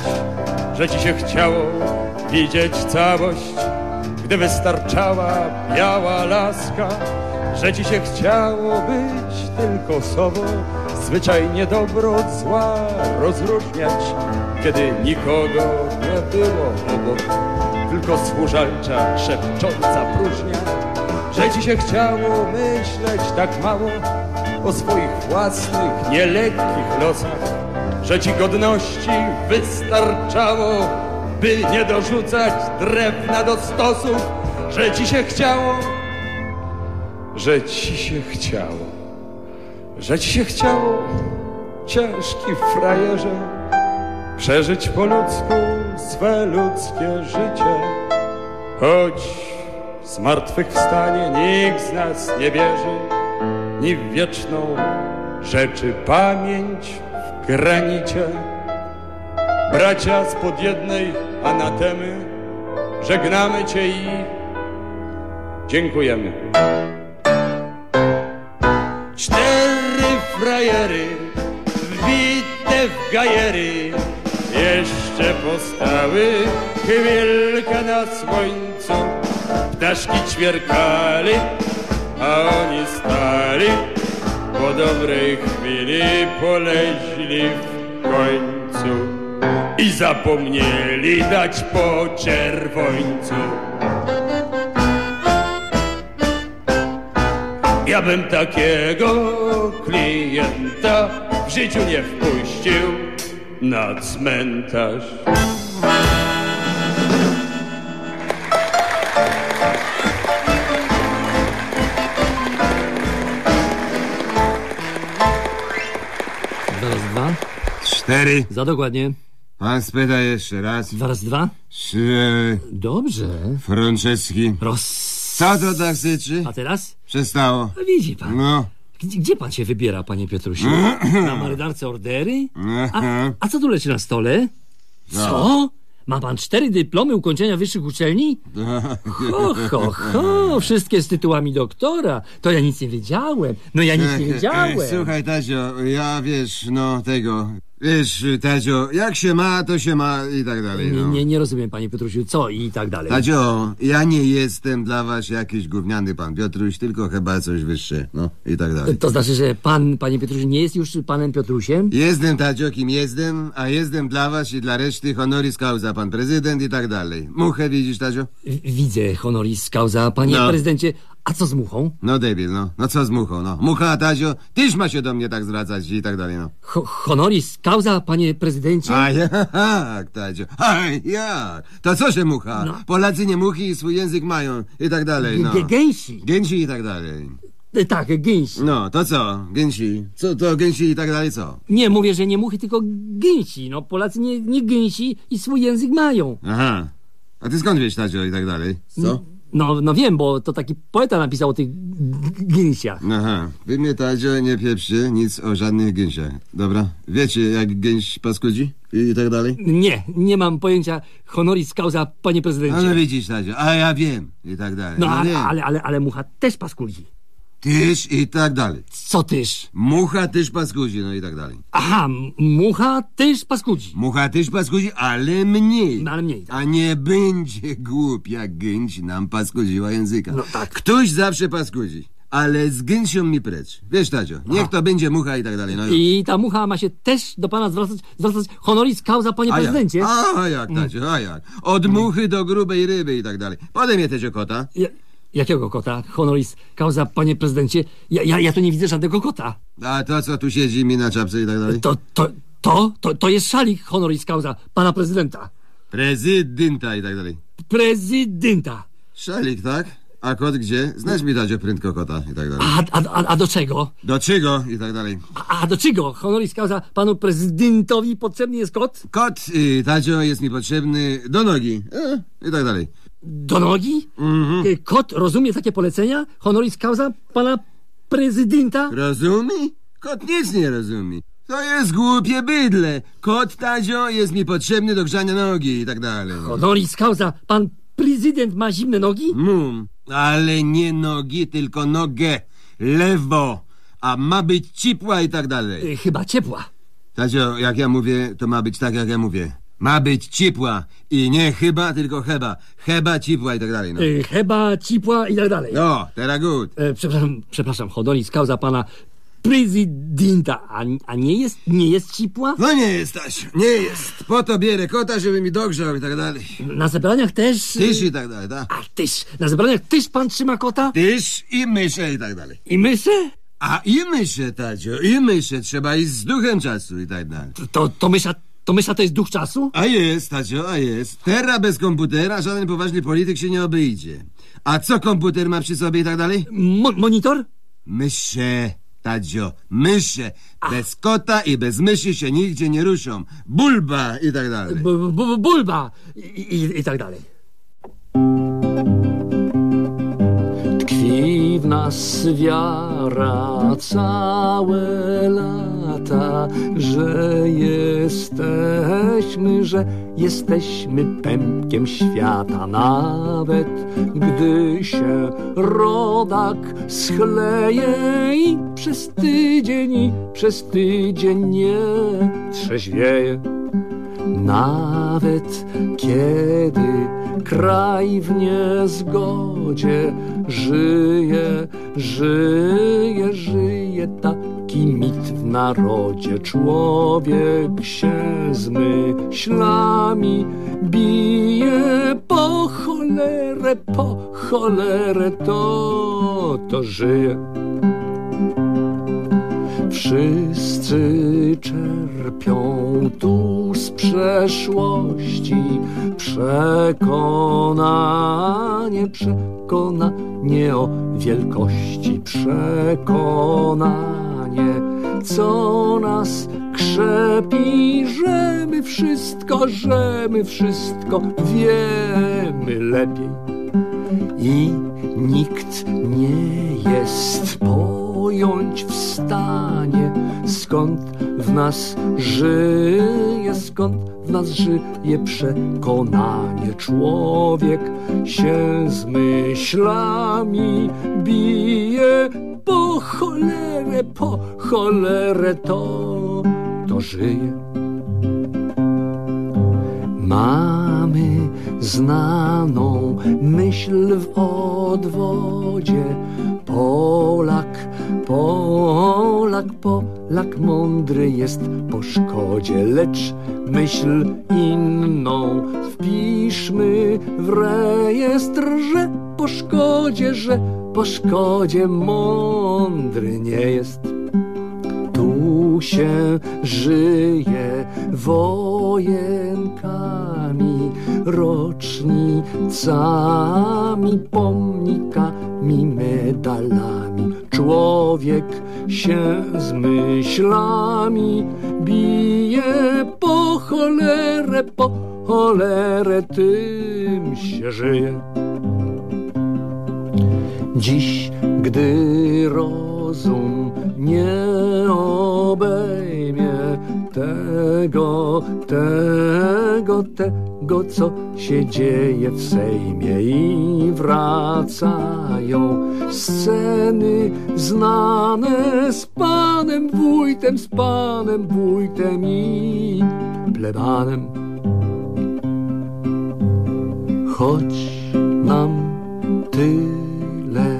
że ci się chciało widzieć całość, gdy wystarczała biała laska, że ci się chciało być tylko sobą, zwyczajnie dobro od zła rozróżniać, kiedy nikogo nie było obok, tylko służalcza, szepcząca próżnia, że ci się chciało myśleć tak mało o swoich własnych, nielekkich losach, że ci godności wystarczało, by nie dorzucać drewna do stosów, że ci się chciało, że ci się chciało, że ci się chciało, ciężki frajerze, przeżyć po ludzku swe ludzkie życie, choć zmartwychwstanie nikt z nas nie wierzy, ni w wieczną rzeczy pamięć w granicie. Bracia spod jednej anatemy, żegnamy Cię i dziękujemy. Cztery frajery wbite w gajery jeszcze postały chwilkę na słońcu. Ptaszki ćwierkali, a oni stali po dobrej chwili poleźli w końcu zapomnieli dać po czerwońcu. Ja bym takiego klienta w życiu nie wpuścił na cmentarz. Zaraz dwa. Cztery. Za dokładnie. Pan spyta jeszcze raz. Zaraz dwa. Trzy. Dobrze. Franceski. Roz... Co to tak syczy? A teraz? Przestało. A widzi pan. No. Gdzie, gdzie pan się wybiera, panie Piotrusiu? Na marynarce ordery? A, a co tu leci na stole? Co? Ma pan cztery dyplomy ukończenia wyższych uczelni? Ho, ho, ho, wszystkie z tytułami doktora. To ja nic nie wiedziałem. No ja nic nie wiedziałem. Słuchaj, Tadzio, ja wiesz, no tego. Wiesz, Tadzio, jak się ma, to się ma i tak dalej. Nie, No. nie, nie rozumiem, panie Piotrusiu, co i tak dalej. Tadzio, ja nie jestem dla was jakiś gówniany pan Piotruś, tylko chyba coś wyższe, no i tak dalej. To znaczy, że pan, panie Piotrusiu, nie jest już panem Piotrusiem? Jestem, Tadzio, kim jestem, a jestem dla was i dla reszty honoris causa, pan prezydent i tak dalej. Muchę widzisz, Tadzio? W- Widzę honoris causa, panie No. prezydencie. A co z muchą? No debil, no. No co z muchą, no. Mucha, Tadzio, tyż ma się do mnie tak zwracać i tak dalej, no. Ho honoris causa, panie prezydencie? A jak, Tadzio, a jak? To co się mucha? Polacy nie muchi i swój język mają i tak dalej, no. G- gęsi. Gęsi i tak dalej. E, Tak, gęsi. No, to co? Gęsi. Co to gęsi i tak dalej, co? Nie, mówię, że nie muchy, tylko gęsi. No, Polacy nie, nie gęsi i swój język mają. Aha. A ty skąd wiesz, Tadzio, i tak dalej? Co? No, no wiem, bo to taki poeta napisał o tych gęsiach. Aha. Wy mnie, Tadzio, nie pieprzcie nic o żadnych gęsiach. Dobra? Wiecie, jak gęś paskudzi? I tak dalej? Nie, nie mam pojęcia honoris causa, panie prezydencie. Ale widzisz, Tadzio, a ja wiem. I tak dalej. No, ale, wiem. ale, ale, ale mucha też paskudzi. Tyż i tak dalej. Co tyż? Mucha tyż paskudzi, no i tak dalej. Aha, mucha też paskudzi. Mucha tyż paskudzi, ale mniej. No, ale mniej. A nie będzie głupia gęś nam paskudziła języka. No tak. Ktoś zawsze paskudzi. Ale z gęsią mi precz. Wiesz, Tadzio, niech to będzie mucha i tak dalej. No już. I ta mucha ma się też do pana zwracać, zwracać honoris causa, panie A jak? prezydencie. Mm. A jak, Tadzio, a jak? Od muchy do grubej ryby i tak dalej. Podaj mnie kota. Ja, jakiego kota? Honoris causa, panie prezydencie? Ja, ja, ja tu nie widzę żadnego kota. A to, co tu siedzi mi na czapce i tak dalej? To, to, to, to, to jest szalik honoris causa pana prezydenta. Prezydenta i tak dalej. Prezydenta. Szalik, tak? A kot gdzie? Znajdź mi Tadzio prędko kota i tak dalej. A, a, a, a do czego? Do czego i tak dalej. A, a do czego? Honoris causa panu prezydentowi potrzebny jest kot? Kot, y, Tadzio, jest mi potrzebny do nogi. E, I tak dalej. Do nogi? Mhm. Y, Kot rozumie takie polecenia? Honoris causa pana prezydenta? Rozumie? Kot nic nie rozumie. To jest głupie bydle. Kot, Tadzio, jest mi potrzebny do grzania nogi i tak dalej. Honoris causa pan prezydent ma zimne nogi? Mum, ale nie nogi, tylko nogę. Lewo. A ma być ciepła i tak dalej. Y, Chyba ciepła. Tadzio, jak ja mówię, to ma być tak, jak ja mówię. Ma być ciepła. I nie chyba, tylko cheba. Cheba, ciepła i tak dalej. No, Y, Chyba ciepła i tak dalej. no teraz good. E, przepraszam, przepraszam, honoris causa pana prezydenta, a, a nie jest, nie jest ciepła? No nie jest, Tasiu, nie jest. Po to bierę kota, żeby mi dogrzał i tak dalej. Na zebraniach też... Tyż i tak dalej, tak? A tyż, na zebraniach też pan trzyma kota? Tyż i mysze i tak dalej. I mysze? A i mysze, Tadzio, i mysze. Trzeba iść z duchem czasu i tak dalej. To, to mysza, to mysza to jest duch czasu? A jest, Tadzio, a jest. Teraz bez komputera żaden poważny polityk się nie obejdzie. A co komputer ma przy sobie i tak dalej? Mo monitor? Mysze, Tadzio, mysze. Bez kota i bez myszy się nigdzie nie ruszą. Bulba i tak dalej. B b bulba I, i, i tak dalej. Tkwi w nas wiara całe lata, że jesteśmy, że jesteśmy pępkiem świata, nawet gdy się rodak schleje i przez tydzień, i przez tydzień nie trzeźwieje. Nawet kiedy kraj w niezgodzie żyje, żyje, żyje taki mit w narodzie. Człowiek się z myślami bije po cholerę po cholerę to, to żyje. Wszyscy czerpią tu z przeszłości przekonanie, przekonanie o wielkości, przekonanie, co nas krzepi, że my wszystko, że my wszystko wiemy lepiej. I nikt nie jest pojąć w stanie, skąd w nas żyje, skąd w nas żyje przekonanie. Człowiek się z myślami bije, po cholerę, po cholerę to, to żyje. Mamy znaną myśl w odwodzie. Polak, Polak, Polak mądry jest po szkodzie, lecz myśl inną wpiszmy w rejestr, że po szkodzie, że po szkodzie mądry nie jest. Tu się żyje wojenkami, rocznicami, pomnikami, medalami. Człowiek się z myślami bije po cholerę, po cholerę tym się żyje. Dziś, gdy rozum nie obejmie tego, tego, tego, co się dzieje w Sejmie i wracają sceny znane z panem wójtem, z panem wójtem i plebanem. Choć nam tyle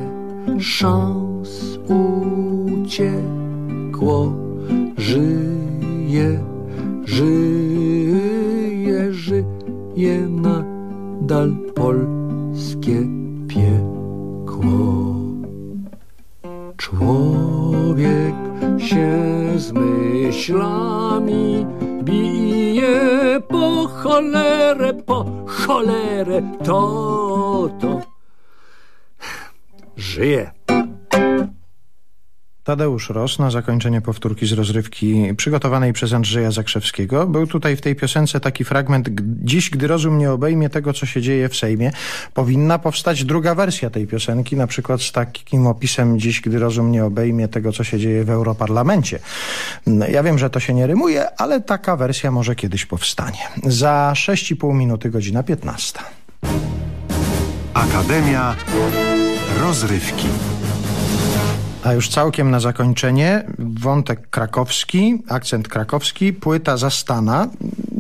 szans uciekło, żyje, żyje, nadal polskie piekło. Człowiek się z myślami bije po cholerę, po cholerę, to, to żyje. Tadeusz Ros na zakończenie powtórki z rozrywki przygotowanej przez Andrzeja Zakrzewskiego. Był tutaj w tej piosence taki fragment Dziś, gdy rozum nie obejmie tego, co się dzieje w Sejmie, powinna powstać druga wersja tej piosenki, na przykład z takim opisem Dziś, gdy rozum nie obejmie tego, co się dzieje w Europarlamencie. Ja wiem, że to się nie rymuje, ale taka wersja może kiedyś powstanie. Za 6,5 minuty, godzina 15. Akademia Rozrywki. A już całkiem na zakończenie wątek krakowski, akcent krakowski, płyta Zastana.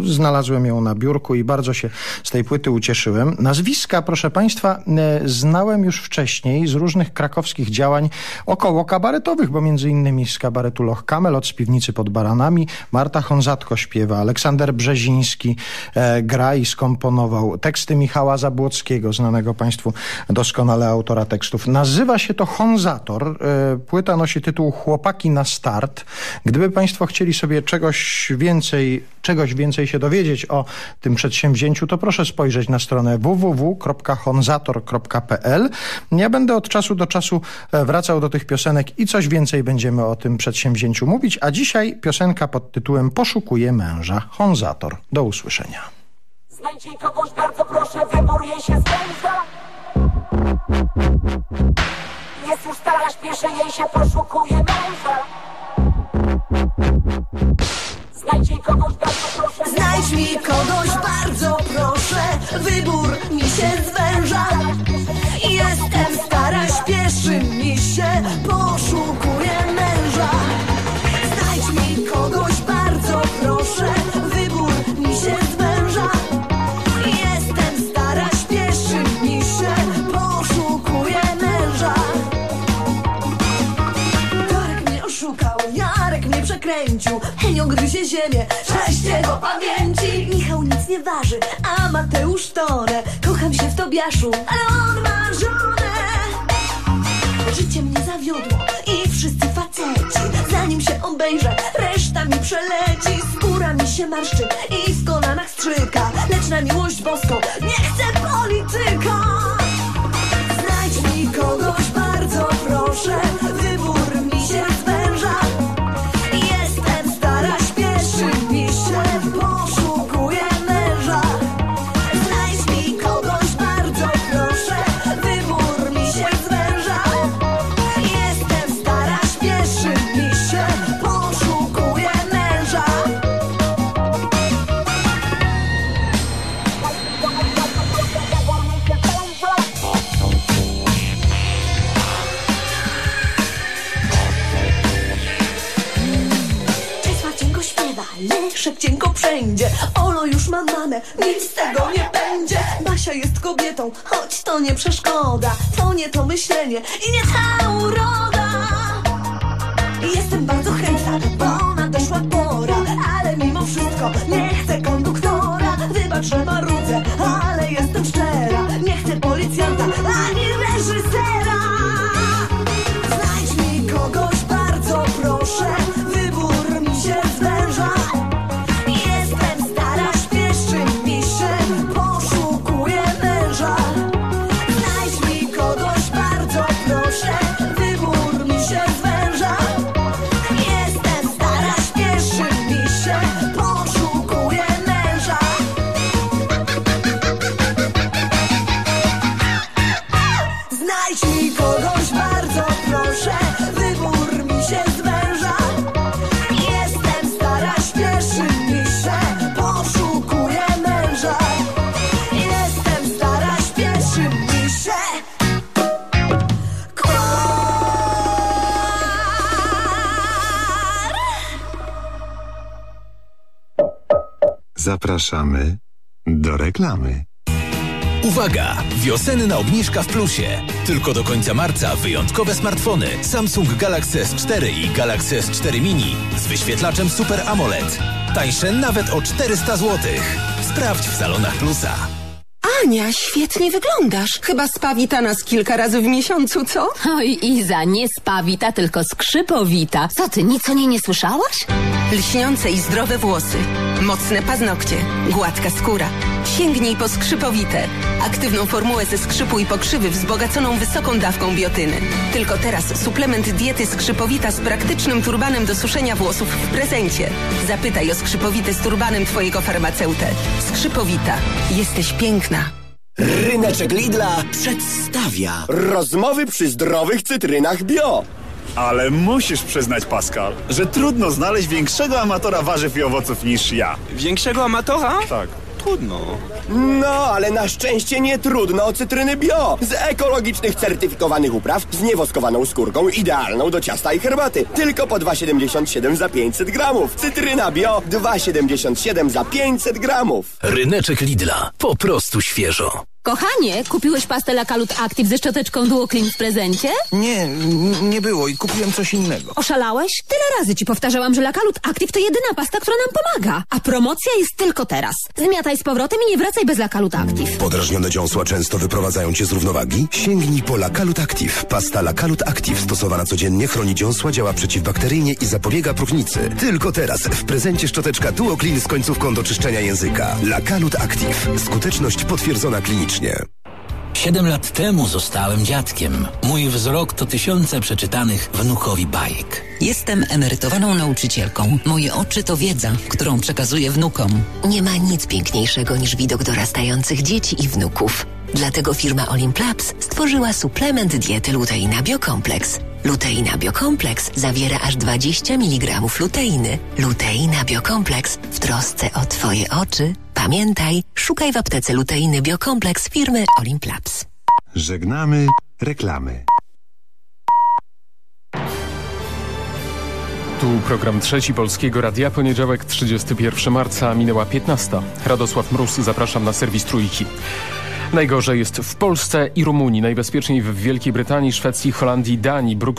Znalazłem ją na biurku i bardzo się z tej płyty ucieszyłem. Nazwiska, proszę Państwa, e, znałem już wcześniej z różnych krakowskich działań około kabaretowych, bo między innymi z kabaretu Loch Kamelot, z Piwnicy pod Baranami, Marta Honzatko śpiewa, Aleksander Brzeziński e, gra i skomponował teksty Michała Zabłockiego, znanego Państwu doskonale autora tekstów. Nazywa się to Honzator. E, płyta nosi tytuł Chłopaki na start. Gdyby Państwo chcieli sobie czegoś więcej, czegoś więcej się dowiedzieć o tym przedsięwzięciu, to proszę spojrzeć na stronę www.honzator.pl. Ja będę od czasu do czasu e, wracał do tych piosenek i coś więcej będziemy o tym przedsięwzięciu mówić, a dzisiaj piosenka pod tytułem Poszukuję męża. Honzator. Do usłyszenia. Znajdź kogoś, bardzo proszę, wybór się spędza. Jest już stara, śpieszy jej się, poszukuje męża. Znajdź jej kogoś, bardzo proszę. Znajdź mi kogoś, bardzo proszę, wybór mi się zwęża. Jestem stara, śpieszy mi się, poszukuję przekręcił Henio gryzie ziemię, cześć jego pamięci. Michał nic nie waży, a Mateusz tonę. Kocham się w Tobiaszu, ale on ma żonę. Życie mnie zawiodło i wszyscy faceci. Zanim się obejrzę, reszta mi przeleci. Skóra mi się marszczy i w kolanach strzyka. Lecz na miłość boską nie chcę polityka Olo już ma mamę, nic z tego nie będzie. Basia jest kobietą, choć to nie przeszkoda. To nie to myślenie i nie ta reklamy. Uwaga! Wiosenna obniżka w plusie. Tylko do końca marca wyjątkowe smartfony Samsung Galaxy S4 i Galaxy S4 Mini z wyświetlaczem Super AMOLED. Tańsze nawet o 400 zł. Sprawdź w salonach plusa. Ania, świetnie wyglądasz. Chyba spawita nas kilka razy w miesiącu, co? Oj, Iza, nie spawita, tylko skrzypowita. Co ty, nic o niej nie słyszałaś? Lśniące i zdrowe włosy, mocne paznokcie, gładka skóra. Sięgnij po skrzypowite. Aktywną formułę ze skrzypu i pokrzywy wzbogaconą wysoką dawką biotyny. Tylko teraz suplement diety skrzypowita z praktycznym turbanem do suszenia włosów w prezencie. Zapytaj o skrzypowite z turbanem twojego farmaceutę. Skrzypowita. Jesteś piękna. Ryneczek Lidla przedstawia rozmowy przy zdrowych cytrynach bio. Ale musisz przyznać, Pascal, że trudno znaleźć większego amatora warzyw i owoców niż ja. Większego amatora? Tak. Trudno. No, ale na szczęście nie trudno o cytryny bio. Z ekologicznych, certyfikowanych upraw, z niewoskowaną skórką, idealną do ciasta i herbaty. Tylko po 2,77 za 500 gramów. Cytryna bio 2,77 za 500 gramów. Ryneczek Lidla. Po prostu świeżo. Kochanie, kupiłeś pastę Lakalut Active ze szczoteczką Duo Clean w prezencie? Nie, nie było i kupiłem coś innego. Oszalałeś? Tyle razy ci powtarzałam, że Lakalut Active to jedyna pasta, która nam pomaga. A promocja jest tylko teraz. Zmiataj z powrotem i nie wracaj bez Lakalut Active. Podrażnione dziąsła często wyprowadzają cię z równowagi? Sięgnij po Lakalut Active. Pasta Lakalut Active stosowana codziennie chroni dziąsła, działa przeciwbakteryjnie i zapobiega próchnicy. Tylko teraz w prezencie szczoteczka Duo Clean z końcówką do czyszczenia języka. Lakalut Active. Skuteczność potwierdzona klinicznie. Siedem lat temu zostałem dziadkiem. Mój wzrok to tysiące przeczytanych wnukowi bajek. Jestem emerytowaną nauczycielką. Moje oczy to wiedza, którą przekazuję wnukom. Nie ma nic piękniejszego niż widok dorastających dzieci i wnuków. Dlatego firma Olimplabs stworzyła suplement diety Luteina Biokompleks. Luteina Biokompleks zawiera aż 20 mg luteiny. Luteina Biokompleks w trosce o Twoje oczy. Pamiętaj, szukaj w aptece luteiny Biokompleks firmy Olimplabs. Żegnamy reklamy. Tu program trzeci Polskiego Radia, poniedziałek 31 marca, minęła 15. Radosław Mróz, zapraszam na serwis Trójki. Najgorzej jest w Polsce i Rumunii, najbezpieczniej w Wielkiej Brytanii, Szwecji, Holandii, Danii, Brukseli.